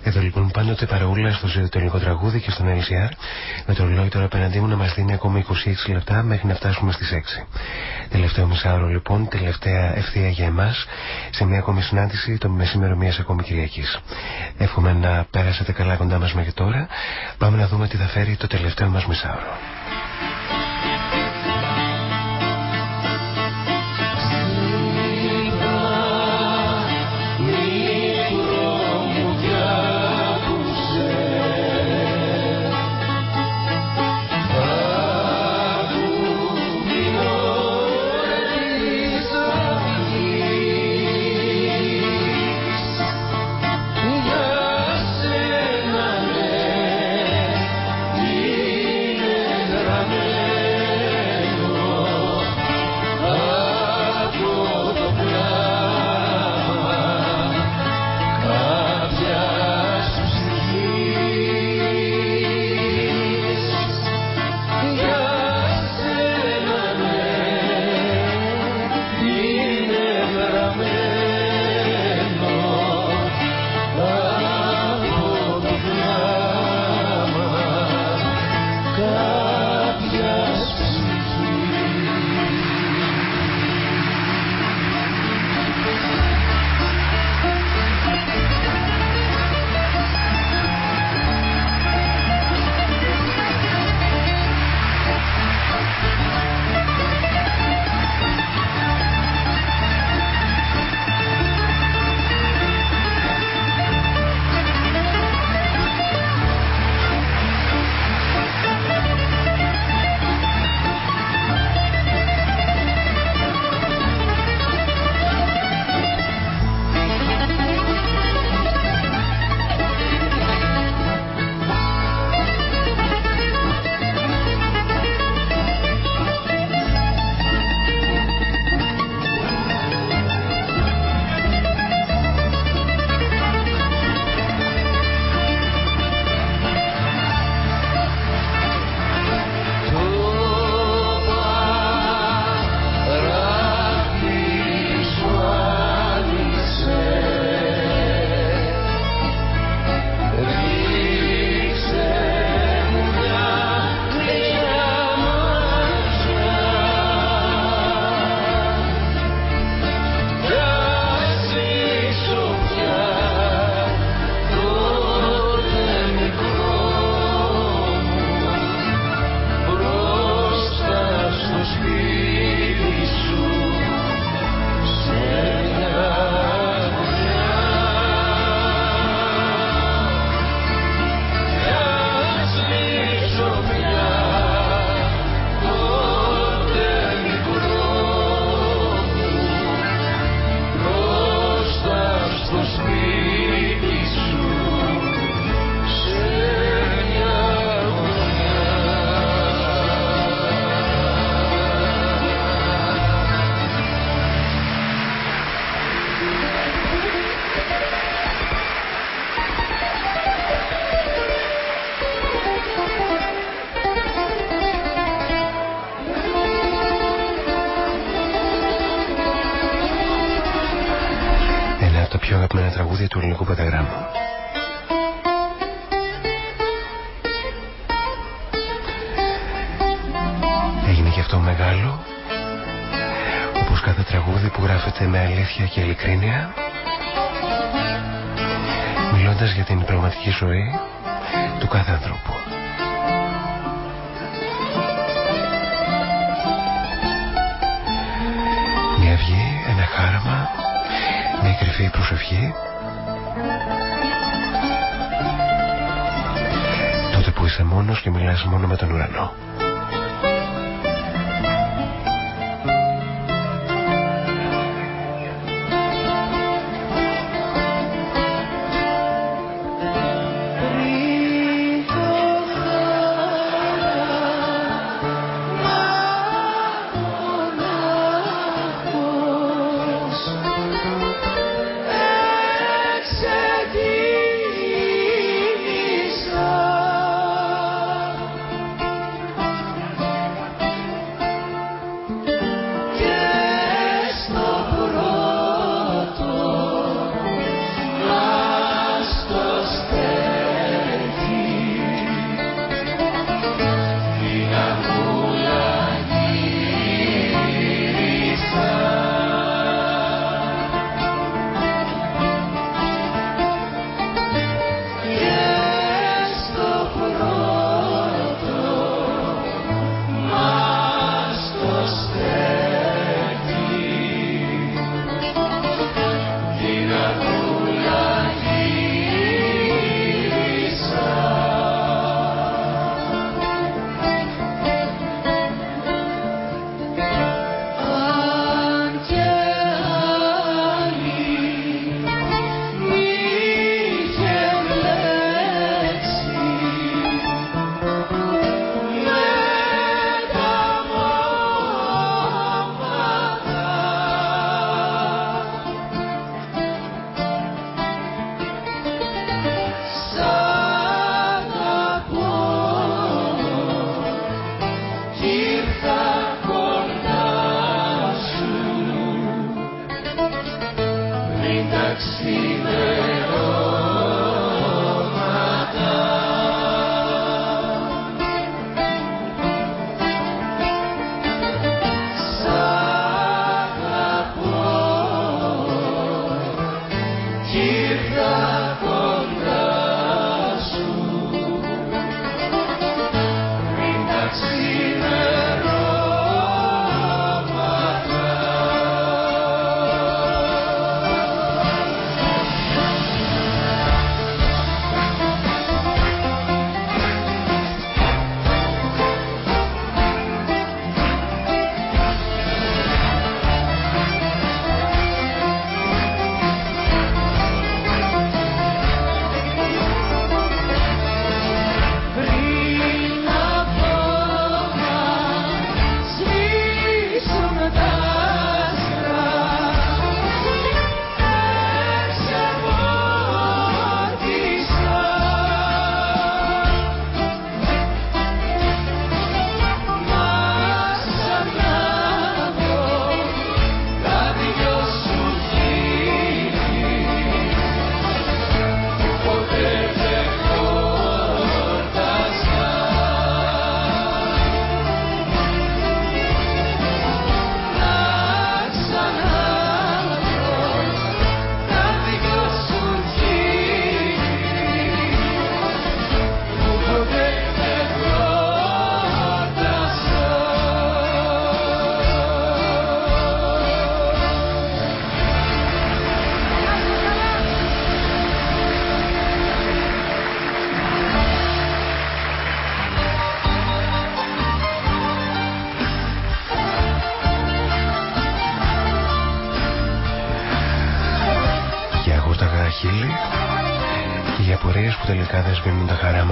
Εδώ λοιπόν πάντοτε παραούλα στο ζωητολικό τραγούδι και στον LCR με το ρολόι τώρα απέναντί μου να μας δίνει ακόμα 26 λεπτά μέχρι να φτάσουμε στις 6. Τελευταίο μισάωρο λοιπόν, τελευταία ευθεία για εμάς σε μια ακόμη συνάντηση το μεσημέρο μιας ακόμη Κυριακής. Εύχομαι να πέρασετε καλά κοντά μας μέχρι τώρα. Πάμε να δούμε τι θα φέρει το τελευταίο μας μισάωρο.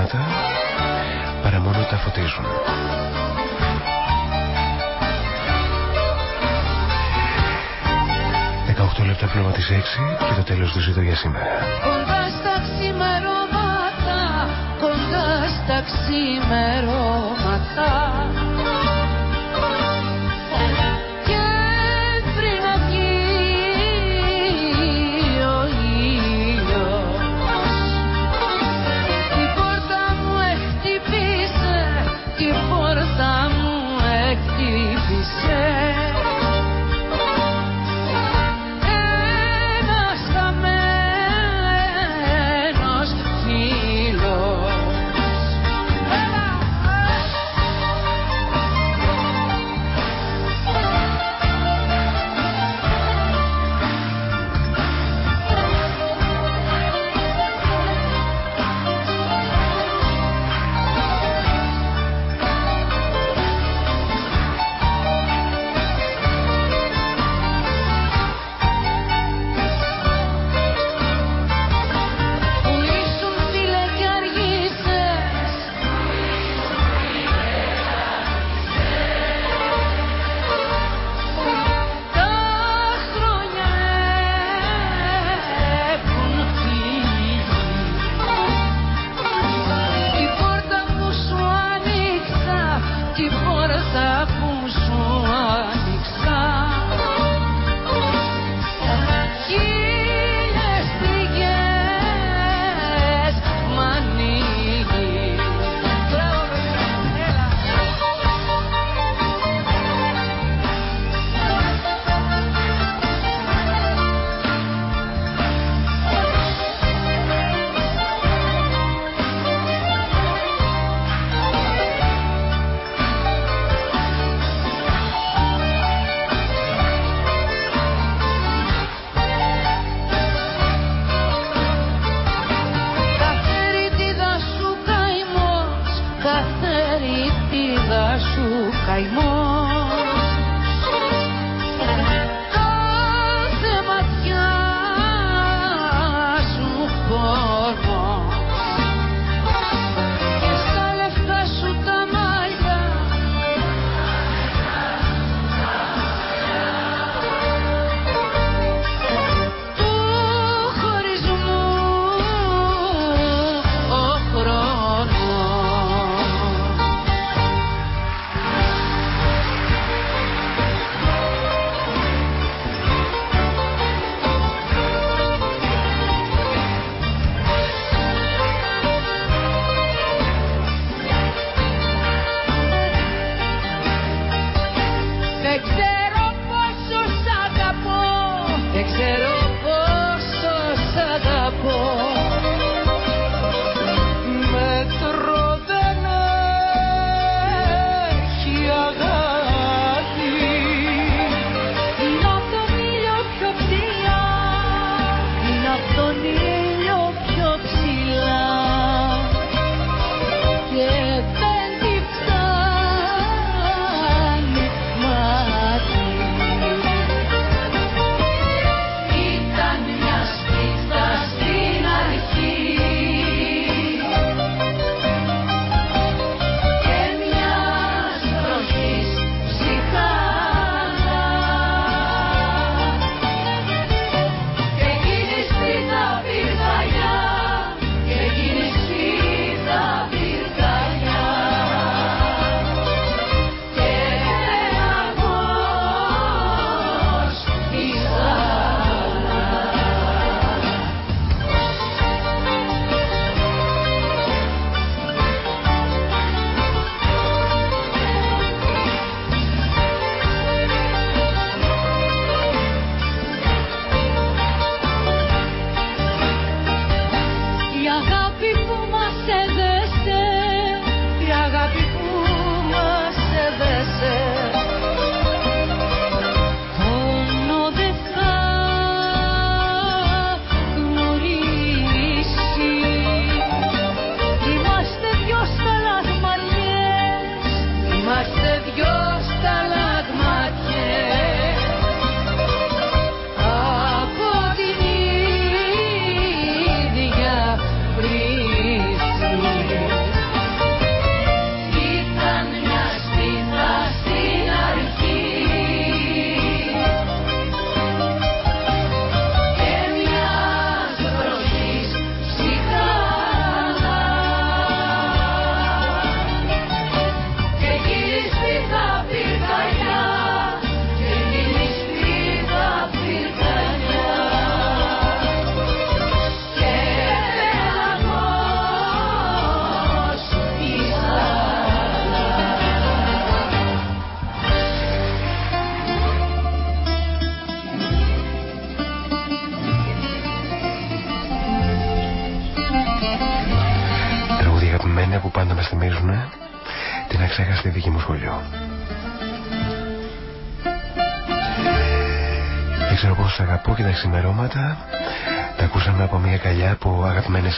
Βαίνουν τα χαράματα παρά μόνο τα φωτίζουν. 18 λεπτά πλέον τις 6 και το τέλος του ζήτω για σήμερα. Κοντά στα ξημερώματα, κοντά στα ξημερώματα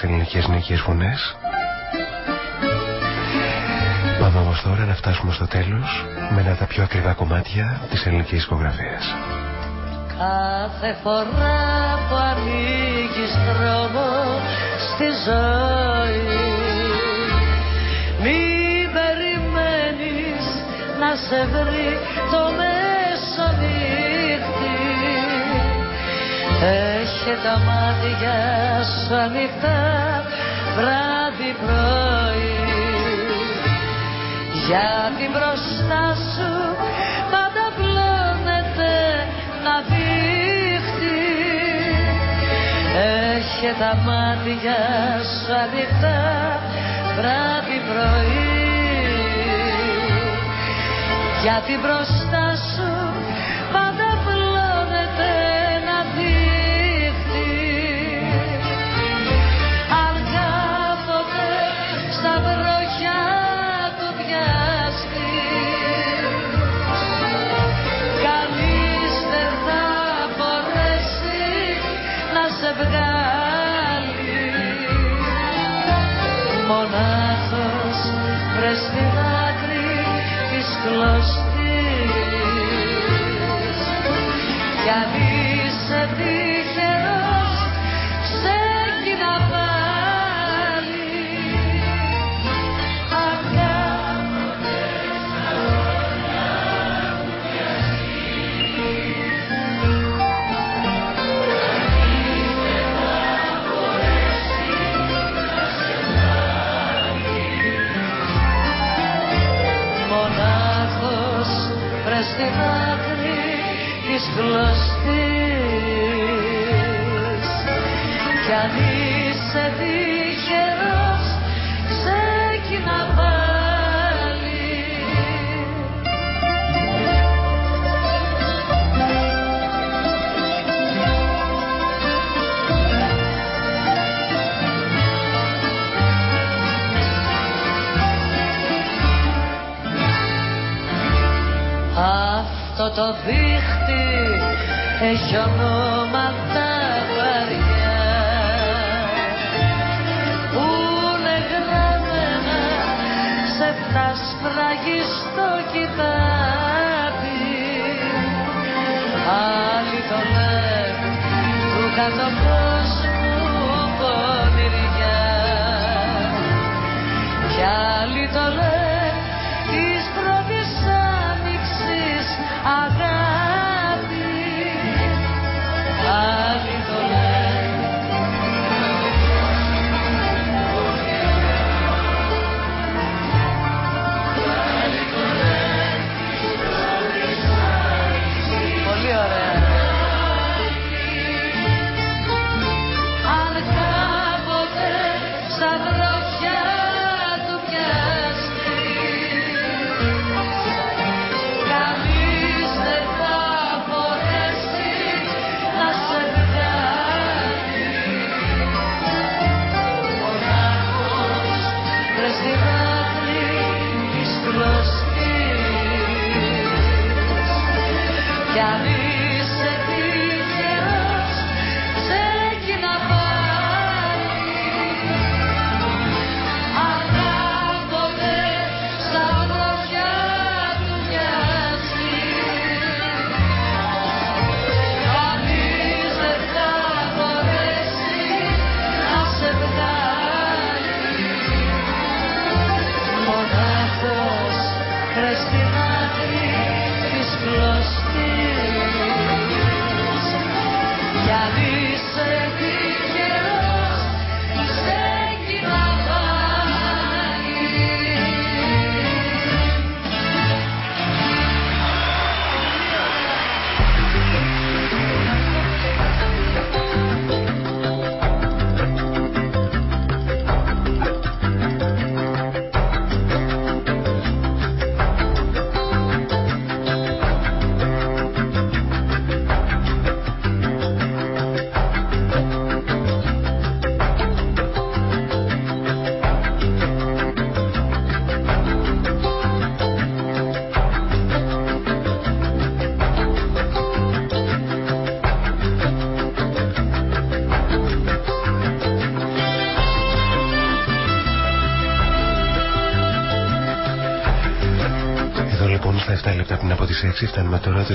ελληνικές νοικίες φωνές Πάμε όμως τώρα να φτάσουμε στο τέλος με ένα από τα πιο ακριβά κομμάτια της ελληνικής οικογραφίας. Κάθε φορά που ανοίγεις δρόμο στη ζωή Μην περιμένεις να σε βρει το μεσονύχτη Έχει τα μάτια σου ανοιχτά βράδυ πρωί. Γιατί μπροστά σου πάντα πλώνεται να δείχνει. Έχει τα μάτια σου ανοιχτά βράδυ πρωί. Γιατί μπροστά βγάλει. Μονάχος βρες στην άκρη της κλωστής στην άκρη της κλωστής κι αν είσαι το δίχτυ έχει ονόματα βαριά. Που είναι γραμμένα σε τα σφραγιστό κοιτάπι άλλοι το λένε του κάτω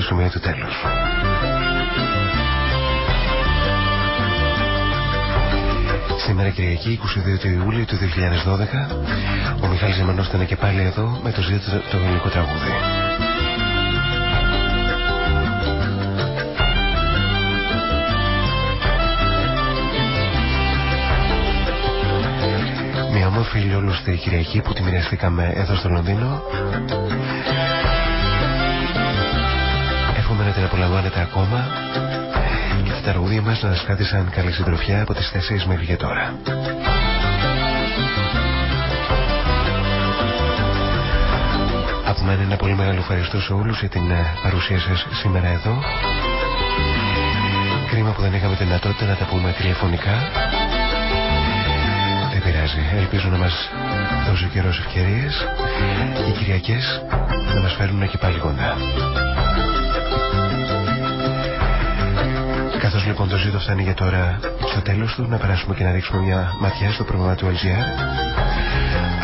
φτάνουμε τώρα το σημείο του τέλους. Σήμερα Κυριακή 22 του Ιούλιου του 2012 ο Μιχάλης Ζημανός ήταν και πάλι εδώ με το ζήτητο το ελληνικό τραγούδι. Μια όμορφη ηλιόλουστη Κυριακή που τη μοιραστήκαμε εδώ στο Λονδίνο Εύχομαι να την απολαμβάνετε ακόμα και τα τραγούδια μας να σας κράτησαν καλή συντροφιά από τις 4 μέχρι και τώρα. Από μένα ένα πολύ μεγάλο ευχαριστώ σε όλους για την ε, παρουσία σας σήμερα εδώ. Κρίμα που δεν είχαμε τη δυνατότητα να τα πούμε τηλεφωνικά. Δεν πειράζει. Ελπίζω να μας δώσει ο καιρός ευκαιρίες και οι Κυριακές να μας φέρουν και πάλι κοντά. Καθώς λοιπόν το ζήτος φτάνει για τώρα στο τέλος του, να περάσουμε και να ρίξουμε μια ματιά στο πρόγραμμα του LGR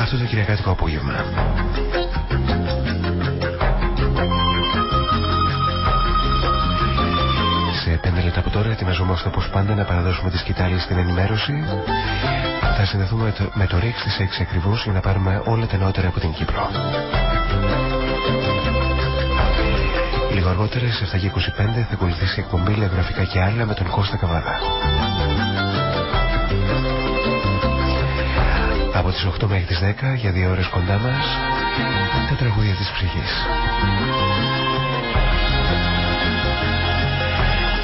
αυτό το κυριακάτικο απόγευμα. Σε πέντε λεπτά από τώρα ετοιμαζόμαστε όπως πάντα να παραδώσουμε τη σκητάλη στην ενημέρωση. Θα συνδεθούμε με το, με το ρίξ της 6 ακριβώς για να πάρουμε όλα τα νεότερα από την Κύπρο. Λίγο αργότερα σε 7.25 θα ακολουθήσει εκπομπή λεωγραφικά και άλλα με τον Κώστα Καβάδα. Από τις 8 μέχρι τις 10 για δύο ώρες κοντά μας τα τραγούδια της ψυχής.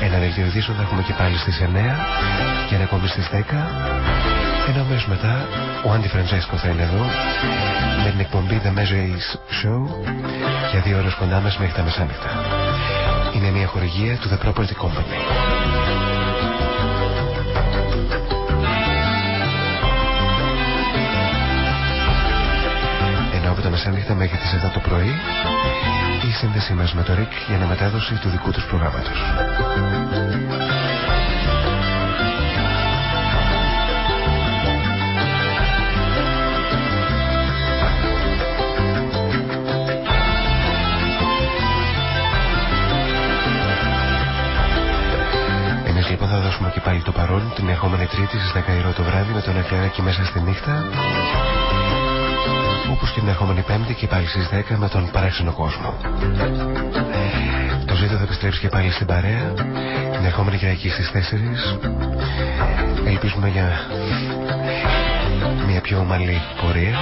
Ένα δελτίο ειδήσεων θα έχουμε και πάλι στις 9 και ένα ακόμη στις 10 ένα μέσο μετά ο Άντι Φραντζέσκο θα είναι εδώ με την εκπομπή The Measures Show για δύο ώρες κοντά μας μέχρι τα μεσάνυχτα. Είναι μια χορηγία του The Property Company. Ενώ από τα μεσάνυχτα μέχρι τις 7 το πρωί η σύνδεσή μας με το ΡΙΚ για να μετάδοση του δικού τους προγράμματος. Λοιπόν θα δώσουμε και πάλι το παρόν την ερχόμενη Τρίτη στις 10 το βράδυ με τον Εφλεράκι μέσα στη νύχτα όπως και την ερχόμενη Πέμπτη και πάλι στις 10 με τον παράξενο κόσμο. Το ζήτο θα επιστρέψει και πάλι στην παρέα την ερχόμενη Κυριακή στις 4 ελπίζουμε για μια πιο ομαλή πορεία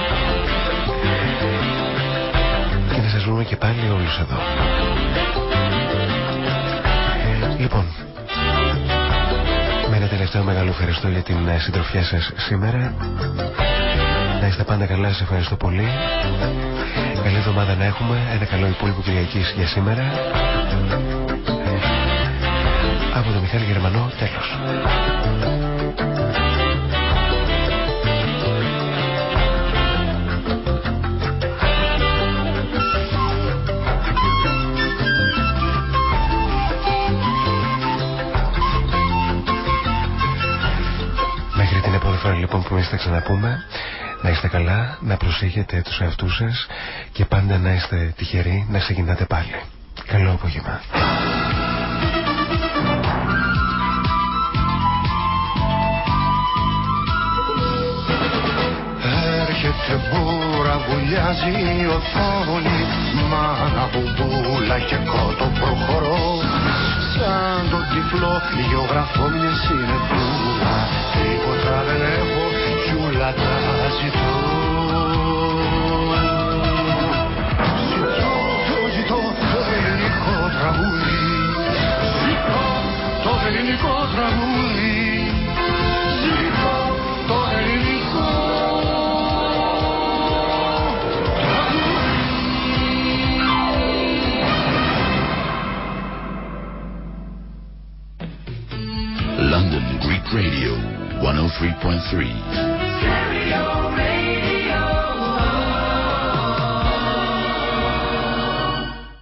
και να σας βρούμε και πάλι όλους εδώ. Λοιπόν, με ένα τελευταίο μεγάλο ευχαριστώ για την ε, συντροφιά σας σήμερα. Να είστε πάντα καλά, σας ευχαριστώ πολύ. Καλή εβδομάδα να έχουμε, ένα καλό υπόλοιπο Κυριακής για σήμερα. Από τον Μιχάλη Γερμανό, τέλος. Εμείς θα ξαναπούμε να είστε καλά, να προσέχετε τους εαυτούς σας και πάντα να είστε τυχεροί να ξεκινάτε πάλι. Καλό απόγευμα. Έρχεται μπούρα, βουλιάζει η οθόνη Μάνα μπουμπούλα και κότο προχωρώ Σαν τον τυφλό γεωγραφώ μια συνεπούλα Τίποτα δεν έχω κι ούλα τα ζητώ. Ζητώ, το ζητώ το ελληνικό τραγούδι. Ζητώ το ελληνικό τραγούδι. Ζητώ 103.3.